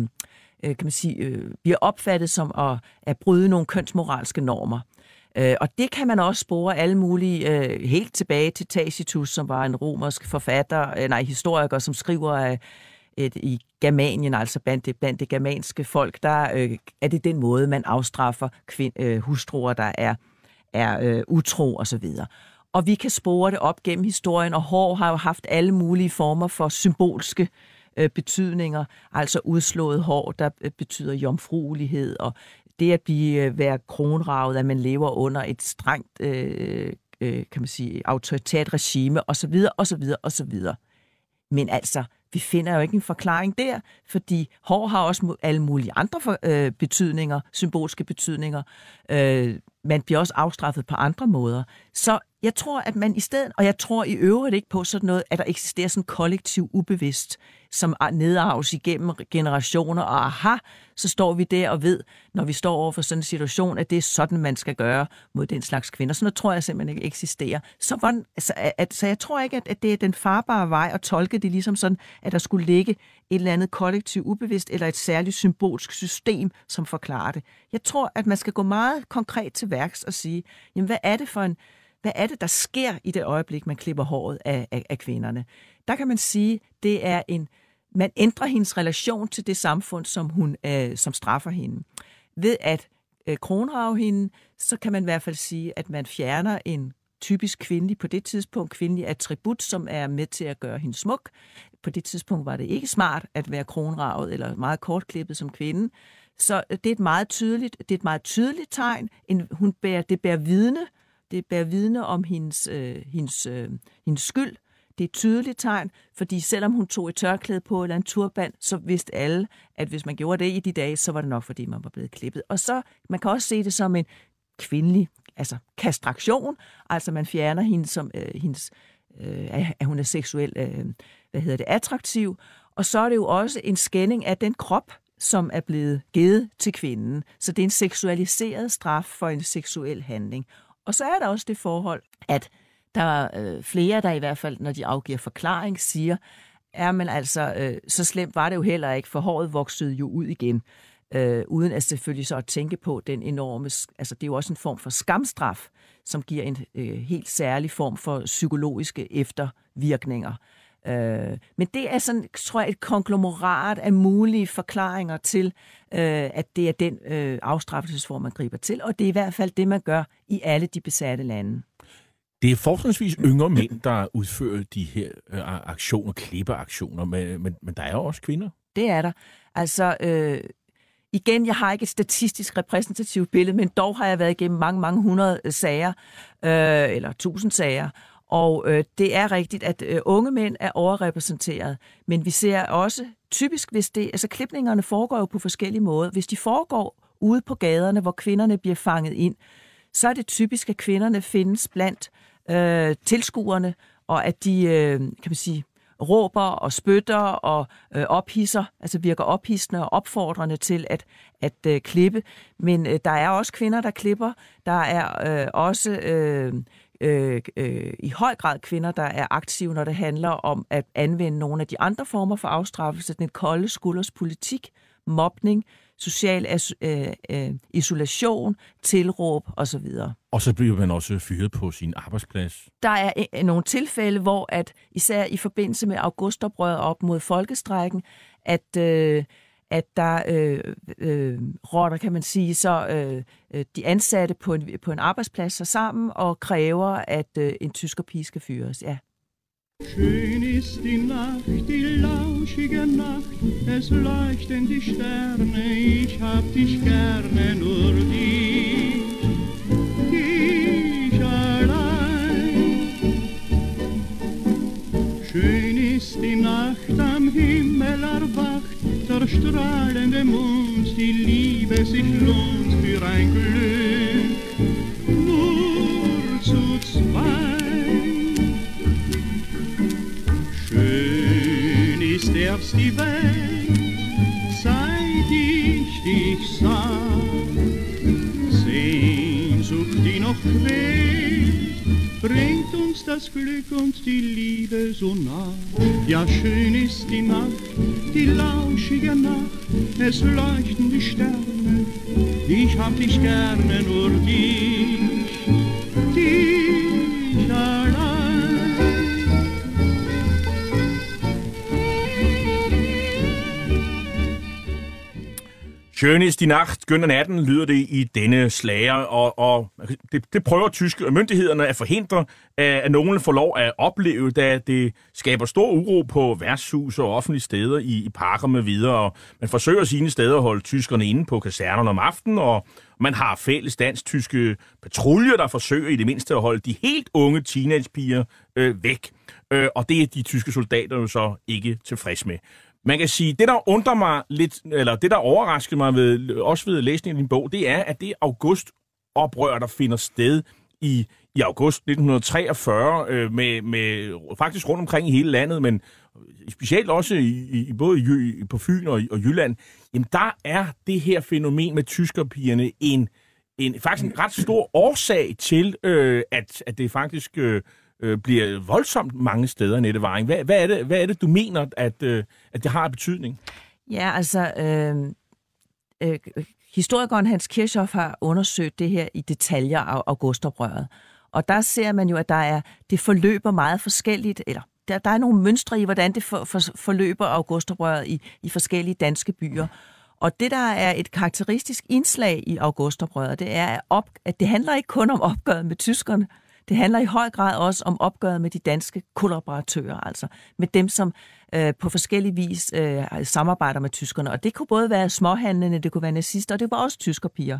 øh kan man sige, øh, bliver opfattet som at, at bryde nogle kønsmoralske normer. Øh, og det kan man også spore alle mulige, øh, helt tilbage til Tacitus, som var en romersk forfatter, øh, nej, historiker, som skriver af et, i Germanien, altså blandt det, blandt det germanske folk, der øh, er det den måde, man afstraffer kvind, øh, hustruer, der er, er øh, utro og så videre. Og vi kan spore det op gennem historien, og hår har jo haft alle mulige former for symbolske øh, betydninger, altså udslået hår, der øh, betyder jomfruelighed, og det at blive øh, være kronravet, at man lever under et strengt, øh, øh, kan man sige, autoritært regime, osv., osv., osv. Men altså, vi finder jo ikke en forklaring der, fordi hår har også alle mulige andre for, øh, betydninger, symbolske betydninger. Øh, man bliver også afstraffet på andre måder. Så jeg tror, at man i stedet, og jeg tror i øvrigt ikke på sådan noget, at der eksisterer sådan kollektiv ubevidst, som er- nedarves igennem generationer, og aha, så står vi der og ved, når vi står over for sådan en situation, at det er sådan, man skal gøre mod den slags kvinder. Sådan noget tror jeg simpelthen ikke eksisterer. Så, hvordan, altså, at, så jeg tror ikke, at, at det er den farbare vej at tolke det ligesom sådan, at der skulle ligge et eller andet kollektiv ubevidst, eller et særligt symbolsk system, som forklarer det. Jeg tror, at man skal gå meget konkret til værks og sige, jamen hvad er det for en, hvad er det, der sker i det øjeblik, man klipper håret af, af, af kvinderne? Der kan man sige, det er en, man ændrer hendes relation til det samfund, som hun øh, som straffer hende. Ved at øh, kronrave hende, så kan man i hvert fald sige, at man fjerner en typisk kvindelig, på det tidspunkt kvindelig attribut, som er med til at gøre hende smuk. På det tidspunkt var det ikke smart at være kronravet eller meget kortklippet som kvinde. Så øh, det er et meget tydeligt, det er et meget tydeligt tegn. En, hun bærer, det bærer vidne, det bærer vidne om hendes, øh, hendes, øh, hendes skyld. Det er et tydeligt tegn, fordi selvom hun tog et tørklæde på eller en turban, så vidste alle, at hvis man gjorde det i de dage, så var det nok, fordi man var blevet klippet. Og så, man kan også se det som en kvindelig, altså kastraktion, altså man fjerner hende som øh, hendes, øh, at hun er seksuelt, øh, hvad hedder det, attraktiv. Og så er det jo også en skænding af den krop, som er blevet givet til kvinden. Så det er en seksualiseret straf for en seksuel handling. Og så er der også det forhold, at der er øh, flere, der i hvert fald, når de afgiver forklaring, siger, er men altså, øh, så slemt var det jo heller ikke, for håret voksede jo ud igen. Øh, uden at selvfølgelig så at tænke på den enorme, altså det er jo også en form for skamstraf, som giver en øh, helt særlig form for psykologiske eftervirkninger. Øh, men det er sådan, tror jeg, et konglomerat af mulige forklaringer til, øh, at det er den øh, afstraffelsesform, man griber til, og det er i hvert fald det, man gør i alle de besatte lande. Det er forholdsvis yngre mænd, der udfører de her øh, aktioner, klippeaktioner, men, men, men der er jo også kvinder. Det er der. Altså, øh, igen, jeg har ikke et statistisk repræsentativt billede, men dog har jeg været igennem mange, mange hundrede sager, øh, eller tusind sager, og øh, det er rigtigt, at øh, unge mænd er overrepræsenteret, men vi ser også typisk, hvis det, altså klipningerne foregår jo på forskellige måder. Hvis de foregår ude på gaderne, hvor kvinderne bliver fanget ind, så er det typisk, at kvinderne findes blandt øh, tilskuerne, og at de, øh, kan man sige, råber og spytter og øh, ophisser, altså virker ophidsende og opfordrende til at, at øh, klippe. Men øh, der er også kvinder, der klipper. Der er øh, også øh, øh, øh, i høj grad kvinder, der er aktive, når det handler om at anvende nogle af de andre former for afstraffelse, den kolde skulders politik, mobning, social øh, øh, isolation, tilråb osv. Og så bliver man også fyret på sin arbejdsplads. Der er øh, nogle tilfælde, hvor at især i forbindelse med augustoprøret op mod folkestrækken, at øh, at der øh, øh, rotter, kan man sige, så øh, øh de ansatte på en, på en arbejdsplads sig sammen og kræver, at øh, en tysker pige skal fyres. Ja. Schön ist die Nacht, die lauschige Nacht, es leuchten die Sterne, ich hab dich gerne, nur dich, der strahlende Mond, die Liebe sich lohnt für ein Glück, nur zu zweit. Schön ist erst die Welt, seit ich dich sah, Sehnsucht, die noch quält, bringt uns das Glück und die Liebe so nah. Ja, schön ist die Nacht, die lauschige Nacht, es leuchten die Sterne. Ich hab dich gerne, nur dich Schönes die Nacht, Günther natten, lyder det i denne slager, og, og det, det prøver tyske myndighederne at forhindre, at nogen får lov at opleve, da det skaber stor uro på værtshus og offentlige steder i, i parker med videre. Og man forsøger sine steder at holde tyskerne inde på kasernerne om aftenen, og man har fælles dansk-tyske patruljer, der forsøger i det mindste at holde de helt unge teenagepiger øh, væk. Øh, og det er de tyske soldater jo så ikke tilfreds med. Man kan sige, det der undrer mig lidt, eller det der overraskede mig ved, også ved læsningen af din bog, det er, at det augustoprør, der finder sted i, i august 1943, øh, med, med faktisk rundt omkring i hele landet, men specielt også i, i både i, på Fyn og, og Jylland, jamen der er det her fænomen med tyskerpigerne en, en faktisk en ret stor årsag til, øh, at, at det faktisk øh, øh, bliver voldsomt mange steder, Nette Varing. Hvad, hvad, er det, hvad er det, du mener, at, øh, at det har betydning? Ja, altså... Øh, øh, historikeren Hans Kirchhoff har undersøgt det her i detaljer af augustoprøret. Og der ser man jo, at der er, det forløber meget forskelligt, eller der, der er nogle mønstre i, hvordan det for, for, forløber augustoprøret i, i forskellige danske byer. Og det, der er et karakteristisk indslag i augustoprøret, det er, op, at det handler ikke kun om opgøret med tyskerne, det handler i høj grad også om opgøret med de danske kollaboratører, altså med dem, som øh, på forskellige vis øh, samarbejder med tyskerne. Og det kunne både være småhandlende, det kunne være nazister, og det var også tyskerpiger,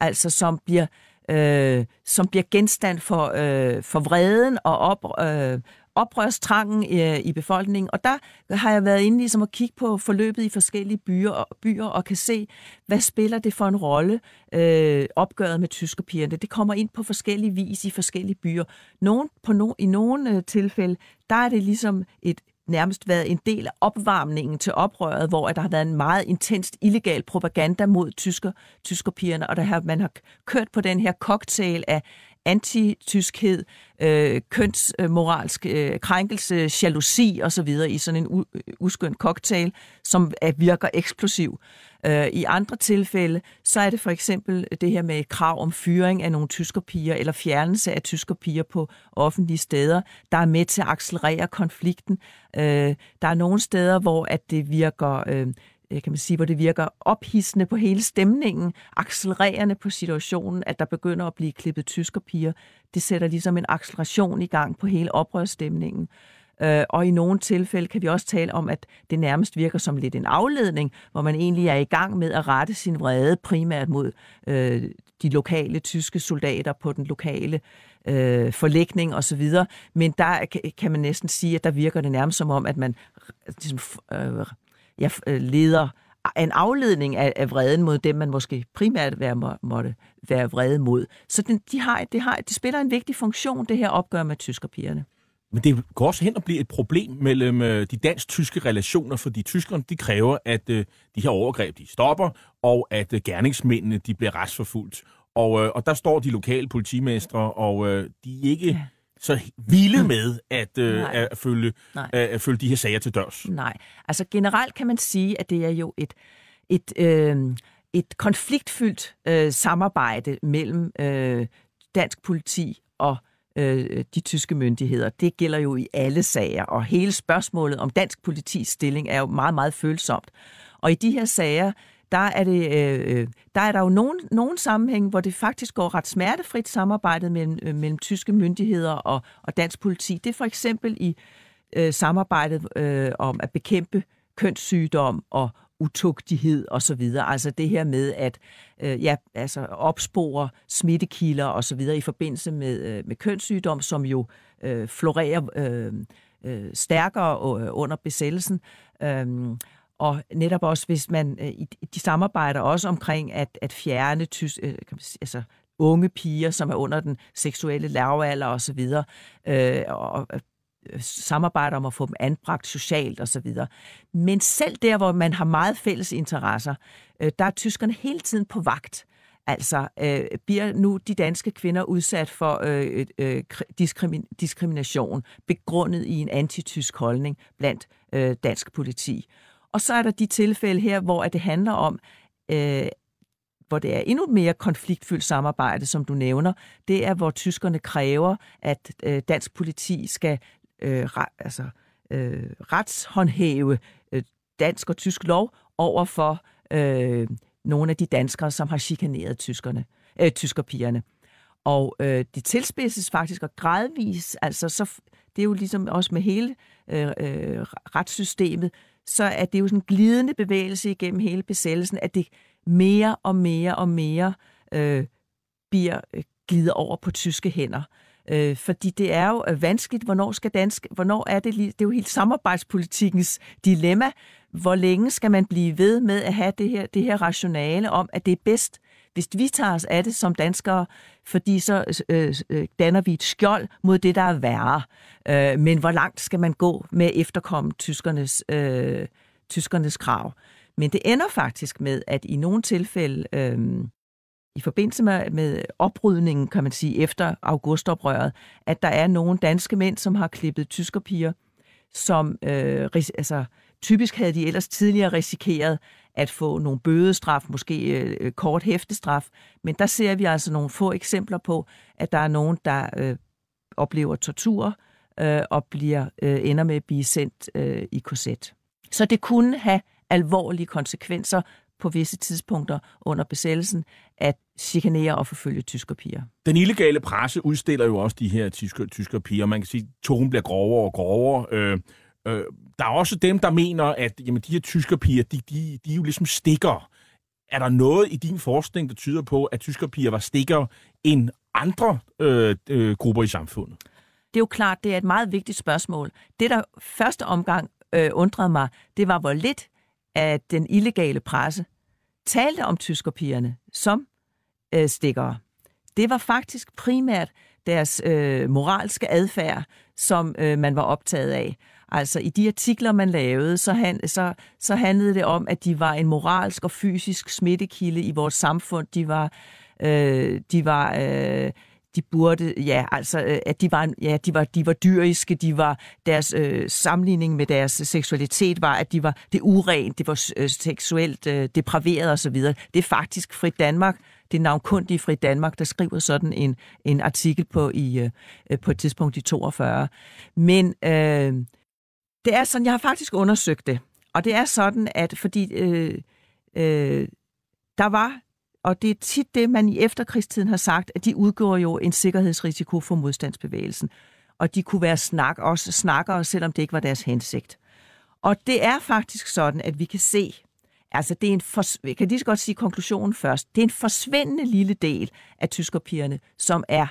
altså som bliver øh, som bliver genstand for, øh, for vreden og op, øh, oprørstrangen i, i befolkningen. Og der har jeg været inde ligesom at kigge på forløbet i forskellige byer og, byer og kan se, hvad spiller det for en rolle, øh, opgøret med tyskerpigerne. Det kommer ind på forskellige vis i forskellige byer. Nogen, på no, I nogle øh, tilfælde, der er det ligesom et nærmest været en del af opvarmningen til oprøret, hvor der har været en meget intenst illegal propaganda mod tysker, tyskerpigerne, og der har, man har kørt på den her cocktail af antityskhed, øh, kønsmoralsk øh, krænkelse, jalousi osv. i sådan en u- uskøn cocktail, som er, virker eksplosiv. Øh, I andre tilfælde, så er det for eksempel det her med krav om fyring af nogle tyskerpiger, eller fjernelse af tyskerpiger på offentlige steder, der er med til at accelerere konflikten. Øh, der er nogle steder, hvor at det virker... Øh, kan man sige, hvor det virker ophidsende på hele stemningen, accelererende på situationen, at der begynder at blive klippet tyskerpiger. Det sætter ligesom en acceleration i gang på hele oprørsstemningen. Øh, og i nogle tilfælde kan vi også tale om, at det nærmest virker som lidt en afledning, hvor man egentlig er i gang med at rette sin vrede primært mod øh, de lokale tyske soldater på den lokale øh, forlægning osv. Men der kan man næsten sige, at der virker det nærmest som om, at man ligesom, øh, ja, leder en afledning af, af vreden mod dem, man måske primært være, må, måtte være vrede mod. Så den, de, har, de, har, de spiller en vigtig funktion, det her opgør med tyskerpigerne. Men det går også hen og blive et problem mellem øh, de dansk-tyske relationer, fordi tyskerne de kræver, at øh, de her overgreb de stopper, og at øh, gerningsmændene de bliver retsforfulgt. Og, øh, og der står de lokale politimestre, og øh, de er ikke... Ja så vilde med at, øh, at, følge, at, at følge de her sager til dørs. Nej, altså generelt kan man sige, at det er jo et, et, øh, et konfliktfyldt øh, samarbejde mellem øh, dansk politi og øh, de tyske myndigheder. Det gælder jo i alle sager, og hele spørgsmålet om dansk politis stilling er jo meget, meget følsomt. Og i de her sager, der er, det, øh, øh, der er der jo nogen, nogen sammenhæng, hvor det faktisk går ret smertefrit samarbejdet mellem, øh, mellem tyske myndigheder og, og dansk politi. Det er for eksempel i øh, samarbejdet øh, om at bekæmpe kønssygdom og utugtighed og så videre. Altså det her med at øh, ja, altså opspore smittekilder og så videre i forbindelse med, øh, med kønssygdom, som jo øh, florerer øh, øh, stærkere øh, under besættelsen. Øh, og netop også, hvis man, øh, de samarbejder også omkring at, at fjerne tys, øh, kan man sige, altså, unge piger, som er under den seksuelle lavalder og så videre, øh, og øh, samarbejder om at få dem anbragt socialt og så videre. Men selv der, hvor man har meget fælles interesser, øh, der er tyskerne hele tiden på vagt. Altså, øh, bliver nu de danske kvinder udsat for øh, øh, diskrimin- diskrimination, begrundet i en antitysk holdning blandt øh, dansk politi. Og så er der de tilfælde her, hvor det handler om, øh, hvor det er endnu mere konfliktfyldt samarbejde, som du nævner. Det er, hvor tyskerne kræver, at øh, dansk politi skal øh, re, altså, øh, retshåndhæve øh, dansk og tysk lov over for øh, nogle af de danskere, som har chikaneret tyskerne, øh, tyskerpigerne. Og øh, det tilspidses faktisk og gradvis, altså så, det er jo ligesom også med hele øh, øh, retssystemet, så er det jo sådan en glidende bevægelse igennem hele besættelsen, at det mere og mere og mere øh, bliver øh, glider over på tyske hænder. Øh, fordi det er jo øh, vanskeligt, hvornår skal dansk, hvornår er det, det er jo helt samarbejdspolitikkens dilemma. Hvor længe skal man blive ved med at have det her, det her rationale om, at det er bedst hvis vi tager os af det som danskere, fordi så øh, øh, danner vi et skjold mod det, der er værre. Øh, men hvor langt skal man gå med at efterkomme tyskernes, øh, tyskernes krav? Men det ender faktisk med, at i nogle tilfælde, øh, i forbindelse med, med oprydningen, kan man sige, efter augustoprøret, at der er nogle danske mænd, som har klippet tyskerpiger, som øh, altså, typisk havde de ellers tidligere risikeret, at få nogle bødestraf, måske øh, kort hæftestraf. Men der ser vi altså nogle få eksempler på, at der er nogen, der øh, oplever tortur øh, og bliver øh, ender med at blive sendt øh, i korset. Så det kunne have alvorlige konsekvenser på visse tidspunkter under besættelsen at chikanere og forfølge tyskerpiger. Den illegale presse udstiller jo også de her tysker, tyskerpiger. Man kan sige, at tonen bliver grovere og grovere. Øh, Øh, der er også dem, der mener, at jamen, de her tyskerpiger, de, de, de er jo ligesom stikker. Er der noget i din forskning, der tyder på, at tyskerpiger var stikker end andre øh, øh, grupper i samfundet? Det er jo klart, det er et meget vigtigt spørgsmål. Det, der første omgang øh, undrede mig, det var, hvor lidt at den illegale presse talte om tyskerpigerne som øh, stikkere. Det var faktisk primært deres øh, moralske adfærd, som øh, man var optaget af. Altså i de artikler, man lavede, så, han, så, så handlede det om, at de var en moralsk og fysisk smittekilde i vores samfund. De var, øh, de var, øh, de burde, ja, altså, øh, at de var, ja, de var, de var dyriske, de var, deres øh, sammenligning med deres seksualitet var, at de var det urent, det var øh, seksuelt øh, depraveret osv. Det er faktisk Frit Danmark, det er navnkundige Frit Danmark, der skriver sådan en, en artikel på, i, øh, øh på et tidspunkt i 42. Men øh, det er sådan, jeg har faktisk undersøgt det, og det er sådan, at fordi øh, øh, der var og det er tit det, man i efterkrigstiden har sagt, at de udgjorde jo en sikkerhedsrisiko for modstandsbevægelsen. Og de kunne være snak, også snakkere, selvom det ikke var deres hensigt. Og det er faktisk sådan, at vi kan se, altså det er en, for, kan lige så godt sige konklusionen først, det er en forsvindende lille del af tyskerpigerne, som er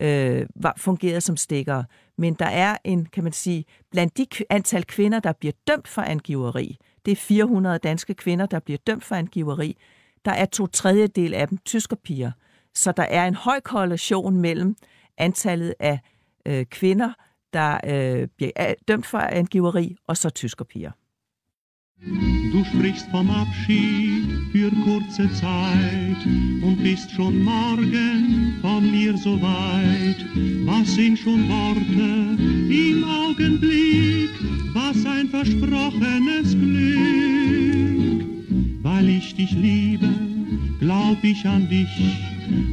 øh, var, fungeret som stikkere. Men der er en, kan man sige, blandt de antal kvinder, der bliver dømt for angiveri, det er 400 danske kvinder, der bliver dømt for angiveri, der er to tredjedel af dem tyskerpiger. Så der er en høj korrelation mellem antallet af øh, kvinder, der øh, bliver dømt for angiveri, og så tyskerpiger. Du sprichst vom Abschied für kurze Zeit und bist schon morgen von mir so weit. Was sind schon Worte im Augenblick, was ein versprochenes Glück. Weil ich dich liebe, glaub ich an dich,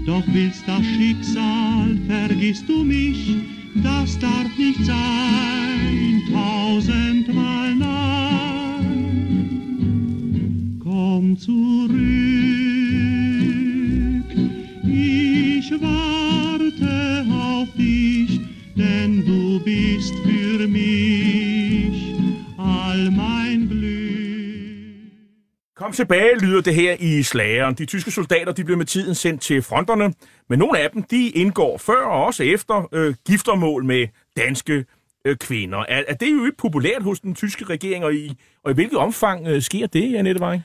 doch willst das Schicksal, vergisst du mich, das darf nicht sein, tausendmal nein. Komm zurück, ich warte auf dich, denn du bist für mich all mein Glück. Kom tilbage, lyder det her i slageren. De tyske soldater de blev med tiden sendt til fronterne, men nogle af dem de indgår før og også efter øh, giftermål med danske øh, kvinder. Er, er det jo ikke populært hos den tyske regering, og i, og i hvilket omfang øh, sker det, Annette Weing?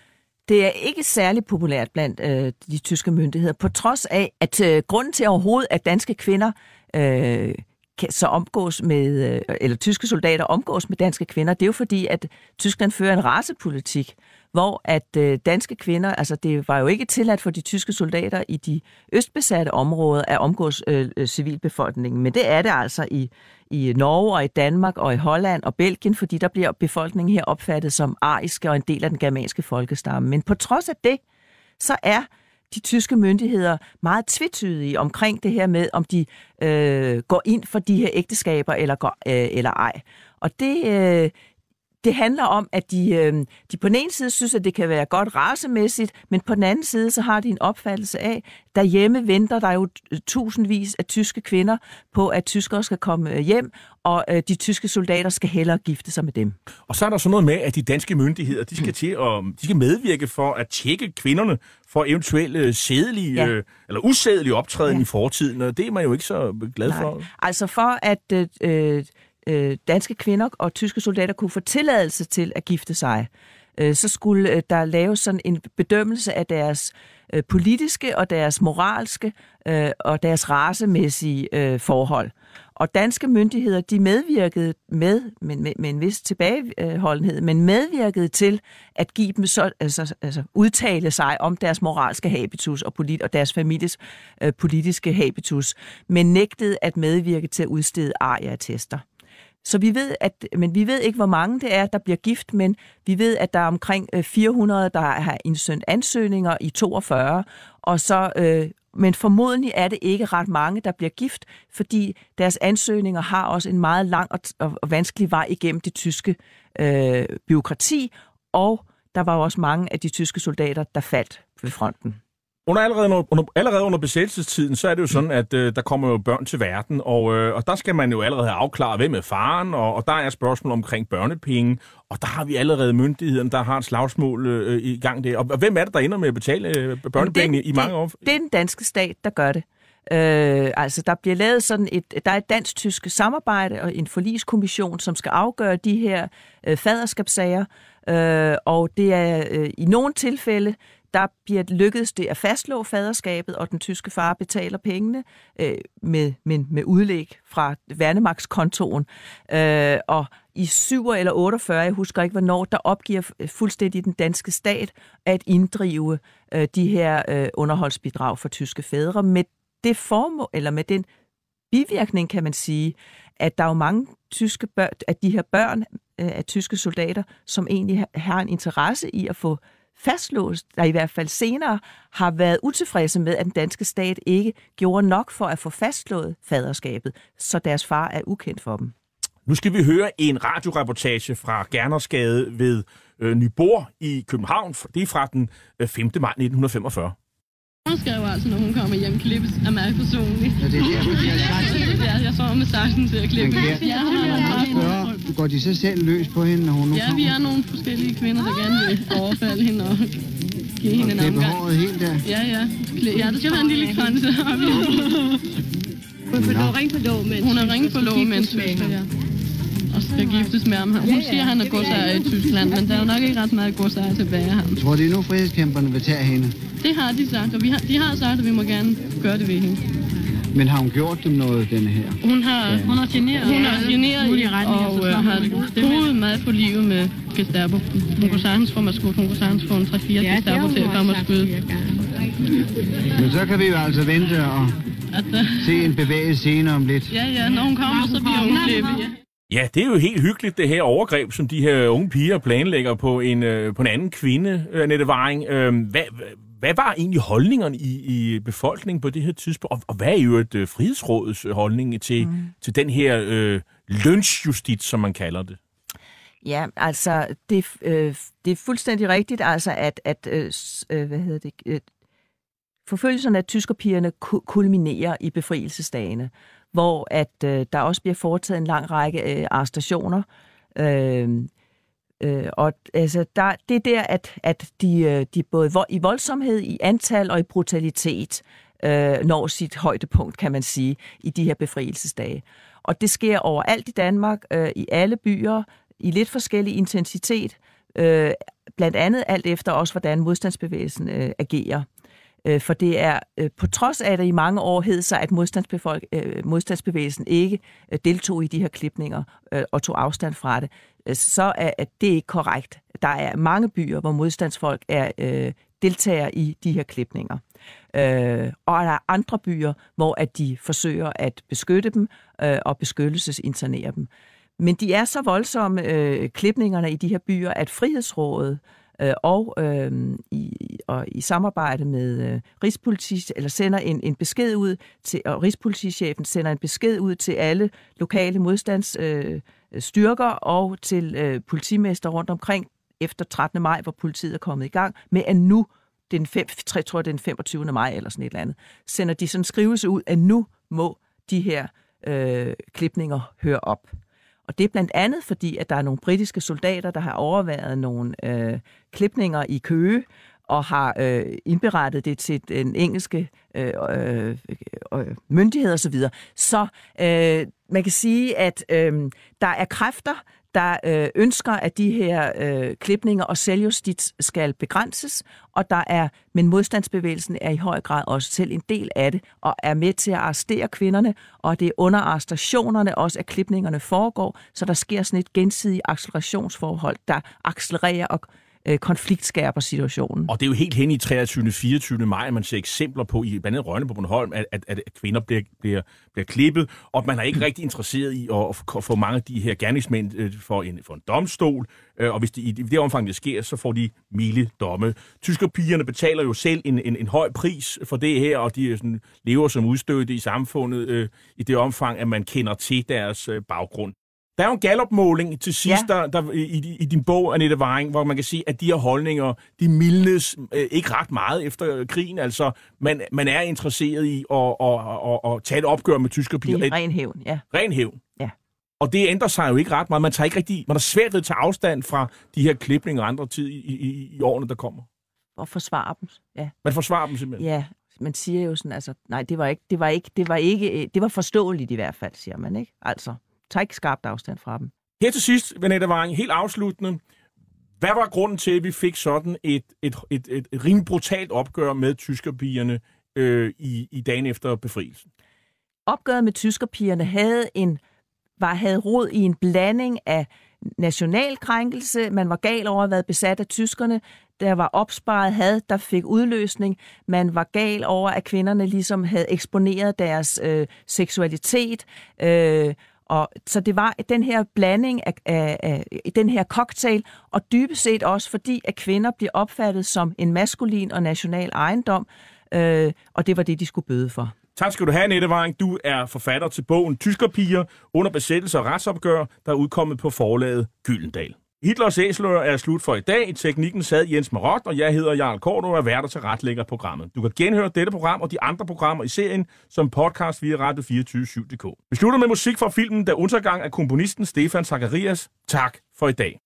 Det er ikke særlig populært blandt øh, de tyske myndigheder, på trods af, at øh, grunden til overhovedet, at danske kvinder øh, kan så omgås med, øh, eller tyske soldater omgås med danske kvinder, det er jo fordi, at Tyskland fører en racepolitik, hvor at øh, danske kvinder, altså det var jo ikke tilladt for de tyske soldater i de østbesatte områder at omgås øh, øh civilbefolkningen, men det er det altså i, i Norge og i Danmark og i Holland og Belgien, fordi der bliver befolkningen her opfattet som ariske og en del af den germanske folkestamme. Men på trods af det, så er de tyske myndigheder meget tvetydige omkring det her med, om de øh, går ind for de her ægteskaber eller, går, øh, eller ej. Og det, øh, det handler om, at de, øh, de på den ene side synes, at det kan være godt racemæssigt, men på den anden side, så har de en opfattelse af, derhjemme venter der jo tusindvis af tyske kvinder på, at tyskere skal komme øh, hjem, og øh, de tyske soldater skal hellere gifte sig med dem. Og så er der sådan noget med, at de danske myndigheder, de skal, til at, de skal medvirke for at tjekke kvinderne for eventuelle sædelige ja. øh, eller usædelige optræden ja. i fortiden, og det er man jo ikke så glad Nej. for. Altså for at øh, øh, danske kvinder og tyske soldater kunne få tilladelse til at gifte sig, øh, så skulle øh, der laves sådan en bedømmelse af deres øh, politiske og deres moralske øh, og deres racemæssige øh, forhold. Og danske myndigheder, de medvirkede med, med, med, med en vis tilbageholdenhed, men medvirkede til at give dem så, altså, altså udtale sig om deres moralske habitus og, polit, og deres families øh, politiske habitus, men nægtede at medvirke til at udstede ariatester. Så vi ved, at, men vi ved ikke, hvor mange det er, der bliver gift, men vi ved, at der er omkring øh, 400, der har indsendt ansøgninger i 42, og så, øh, men formodentlig er det ikke ret mange, der bliver gift, fordi deres ansøgninger har også en meget lang og, og, og vanskelig vej igennem det tyske øh, byråkrati, og der var jo også mange af de tyske soldater, der faldt ved fronten. Under allerede, under, allerede under besættelsestiden, så er det jo sådan, at øh, der kommer jo børn til verden, og, øh, og der skal man jo allerede have afklaret, hvem er faren, og, og der er spørgsmål omkring børnepenge, og der har vi allerede myndigheden, der har et slagsmål øh, i gang der. Og, og hvem er det, der ender med at betale øh, børnepenge det, i mange år? Det er den danske stat, der gør det. Øh, altså, der bliver lavet sådan et, der er et dansk-tysk samarbejde og en forliskommission, som skal afgøre de her øh, faderskabssager, øh, og det er øh, i nogle tilfælde, der bliver lykkedes det at fastslå faderskabet, og den tyske far betaler pengene øh, med, med, med udlæg fra værnemagtskontoen. Øh, og i 7 eller 48, jeg husker ikke hvornår, der opgiver fuldstændig den danske stat at inddrive øh, de her øh, underholdsbidrag for tyske fædre med det formål, eller med den bivirkning, kan man sige, at der er jo mange tyske børn, at de her børn øh, af tyske soldater, som egentlig har- har en interesse i at få fastlåst, der i hvert fald senere har været utilfredse med, at den danske stat ikke gjorde nok for at få fastslået faderskabet, så deres far er ukendt for dem. Nu skal vi høre en radioreportage fra Gernersgade ved øh, Nyborg i København. Det er fra den øh, 5. maj 1945. Hun skrev altså, når hun kommer hjem, klippes af mig personligt. Ja, det er derfor, de har sagt. Ja, jeg står med saksen til at klippe. Ja, spørge, går de så selv løs på hende, når hun nu Ja, vi er nogle forskellige kvinder, der gerne vil overfalde hende og give hende en omgang. håret helt der? Ja, ja. Ja, der skal være en lille kranse. Hun er ring på lov, mens hun er ring på lov, mens ja. Og skal giftes med ham. Hun siger, at han er godsejer i Tyskland, men der er jo nok ikke ret meget godsejer tilbage af ham. Tror de nu, frihedskæmperne vil tage hende? Det har de sagt, og vi har, de har sagt, at vi må gerne gøre det ved hende. Men har hun gjort dem noget, denne her? Hun har, hun har generet, hun har generet mulige retninger, så og øh, slår hun har det. truet meget på livet med Gestapo. Hun kunne sagtens få mig skudt, hun kunne sagtens få en 3-4 Ja, Gestapo til at komme og skyde. Men så kan vi jo altså vente og Altså, se en bevægelse senere om lidt. ja, ja, når hun kommer, så bliver hun klippet. Ja. Ja, det er jo helt hyggeligt, det her overgreb, som de her unge piger planlægger på en, øh, på en anden kvinde, øh, Nette Waring. Øh, hvad, hvad, var egentlig holdningerne i, i befolkningen på det her tidspunkt? Og, og hvad er jo et øh, frihedsrådets øh, holdning til, mm. til den her øh, lønsjustits, som man kalder det? Ja, altså, det, øh, det er fuldstændig rigtigt, altså, at, at øh, øh, hvad hedder det, øh, forfølgelserne af tyskerpigerne ku- kulminerer i befrielsesdagene, hvor at øh, der også bliver foretaget en lang række øh, arrestationer. Øh, øh, og altså, der, det er der, at, at de, øh, de både i voldsomhed, i antal og i brutalitet øh, når sit højdepunkt, kan man sige, i de her befrielsesdage. Og det sker overalt i Danmark, øh, i alle byer, i lidt forskellig intensitet, øh, blandt andet alt efter også, hvordan modstandsbevægelsen øh, agerer. Øh, for det er, øh, på trods af, at det i mange år hed sig, at modstandsbefolk, øh, modstandsbevægelsen ikke øh, deltog i de her klipninger øh, og tog afstand fra det, øh, så er at det ikke korrekt. Der er mange byer, hvor modstandsfolk er øh, deltager i de her klipninger. Øh, og der er andre byer, hvor at de forsøger at beskytte dem øh, og beskyttelsesinternere dem. Men de er så voldsomme, øh, klipningerne i de her byer, at Frihedsrådet øh, Øh, og, øh, i, og i samarbejde med øh, Rigspoliti, eller sender en, en besked ud til, og Rigspolitichefen sender en besked ud til alle lokale modstandsstyrker øh, styrker og til øh, politimester rundt omkring efter 13. maj, hvor politiet er kommet i gang, med at nu, den, 5, jeg tror, det er den 25. maj eller sådan et eller andet, sender de sådan en skrivelse ud, at nu må de her øh, klipninger høre op. Og det er blandt andet fordi, at der er nogle britiske soldater, der har overværet nogle øh, klipninger i Køge, og har øh, indberettet det til den engelske øh, øh, øh, myndighed osv. Så, videre. så øh, man kan sige, at øh, der er kræfter, der øh, ønsker, at de her øh, klipninger og selvjustits skal begrænses, og der er, men modstandsbevægelsen er i høj grad også selv en del af det, og er med til at arrestere kvinderne, og det er under arrestationerne også, at klipningerne foregår, så der sker sådan et gensidigt accelerationsforhold, der accelererer og øh, konfliktskærper situationen. Og det er jo helt hen i 23. 24. maj, at man ser eksempler på, i blandt andet Rønne på Bornholm, at, at, at kvinder bliver, bliver, bliver klippet, og man er ikke rigtig interesseret i at, at få mange af de her gerningsmænd øh, for, en, for en domstol, øh, og hvis det, i det omfang, det sker, så får de milde domme. Tyskerpigerne betaler jo selv en, en, en høj pris for det her, og de øh, sådan, lever som udstødte i samfundet øh, i det omfang, at man kender til deres øh, baggrund. Der er jo en gallopmåling til sidst ja. der, der, i, i din bog, Annette Waring, hvor man kan sige, at de her holdninger, de mildnes øh, ikke ret meget efter krigen. Altså, man, man er interesseret i at, at, at, at tage et opgør med tyskerpiger. Det er ren hævn, ja. Ren hævn. Ja. Og det ændrer sig jo ikke ret meget. Man, tager ikke rigtig, man har svært ved at tage afstand fra de her klipninger og andre tid i, i, i årene, der kommer. Og forsvare dem, ja. Man forsvarer dem simpelthen. Ja, man siger jo sådan, altså, nej, det var ikke, det var ikke, det var ikke, øh, det var forståeligt i hvert fald, siger man, ikke? Altså, tag ikke skarpt afstand fra dem. Her til sidst, Vanette Waring, helt afsluttende. Hvad var grunden til, at vi fik sådan et, et, et, et, et rimelig brutalt opgør med tyskerpigerne øh, i, i dagen efter befrielsen? Opgøret med tyskerpigerne havde en var havde rod i en blanding af national krænkelse. Man var gal over at have været besat af tyskerne. Der var opsparet had, der fik udløsning. Man var gal over, at kvinderne ligesom havde eksponeret deres øh, seksualitet. Øh, og så det var den her blanding af, af, af den her cocktail, og dybest set også fordi, at kvinder bliver opfattet som en maskulin og national ejendom, øh, og det var det, de skulle bøde for. Tak skal du have, Nette Waring. Du er forfatter til bogen Tyskerpiger under besættelse og retsopgør, der er udkommet på forlaget Gyldendal. Hitlers æsler er slut for i dag. I teknikken sad Jens Marot, og jeg hedder Jarl Kort og er værter til retlægger programmet. Du kan genhøre dette program og de andre programmer i serien som podcast via radio247.dk. Vi slutter med musik fra filmen Der Untergang af komponisten Stefan Zacharias. Tak for i dag.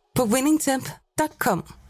på winningtemp.com.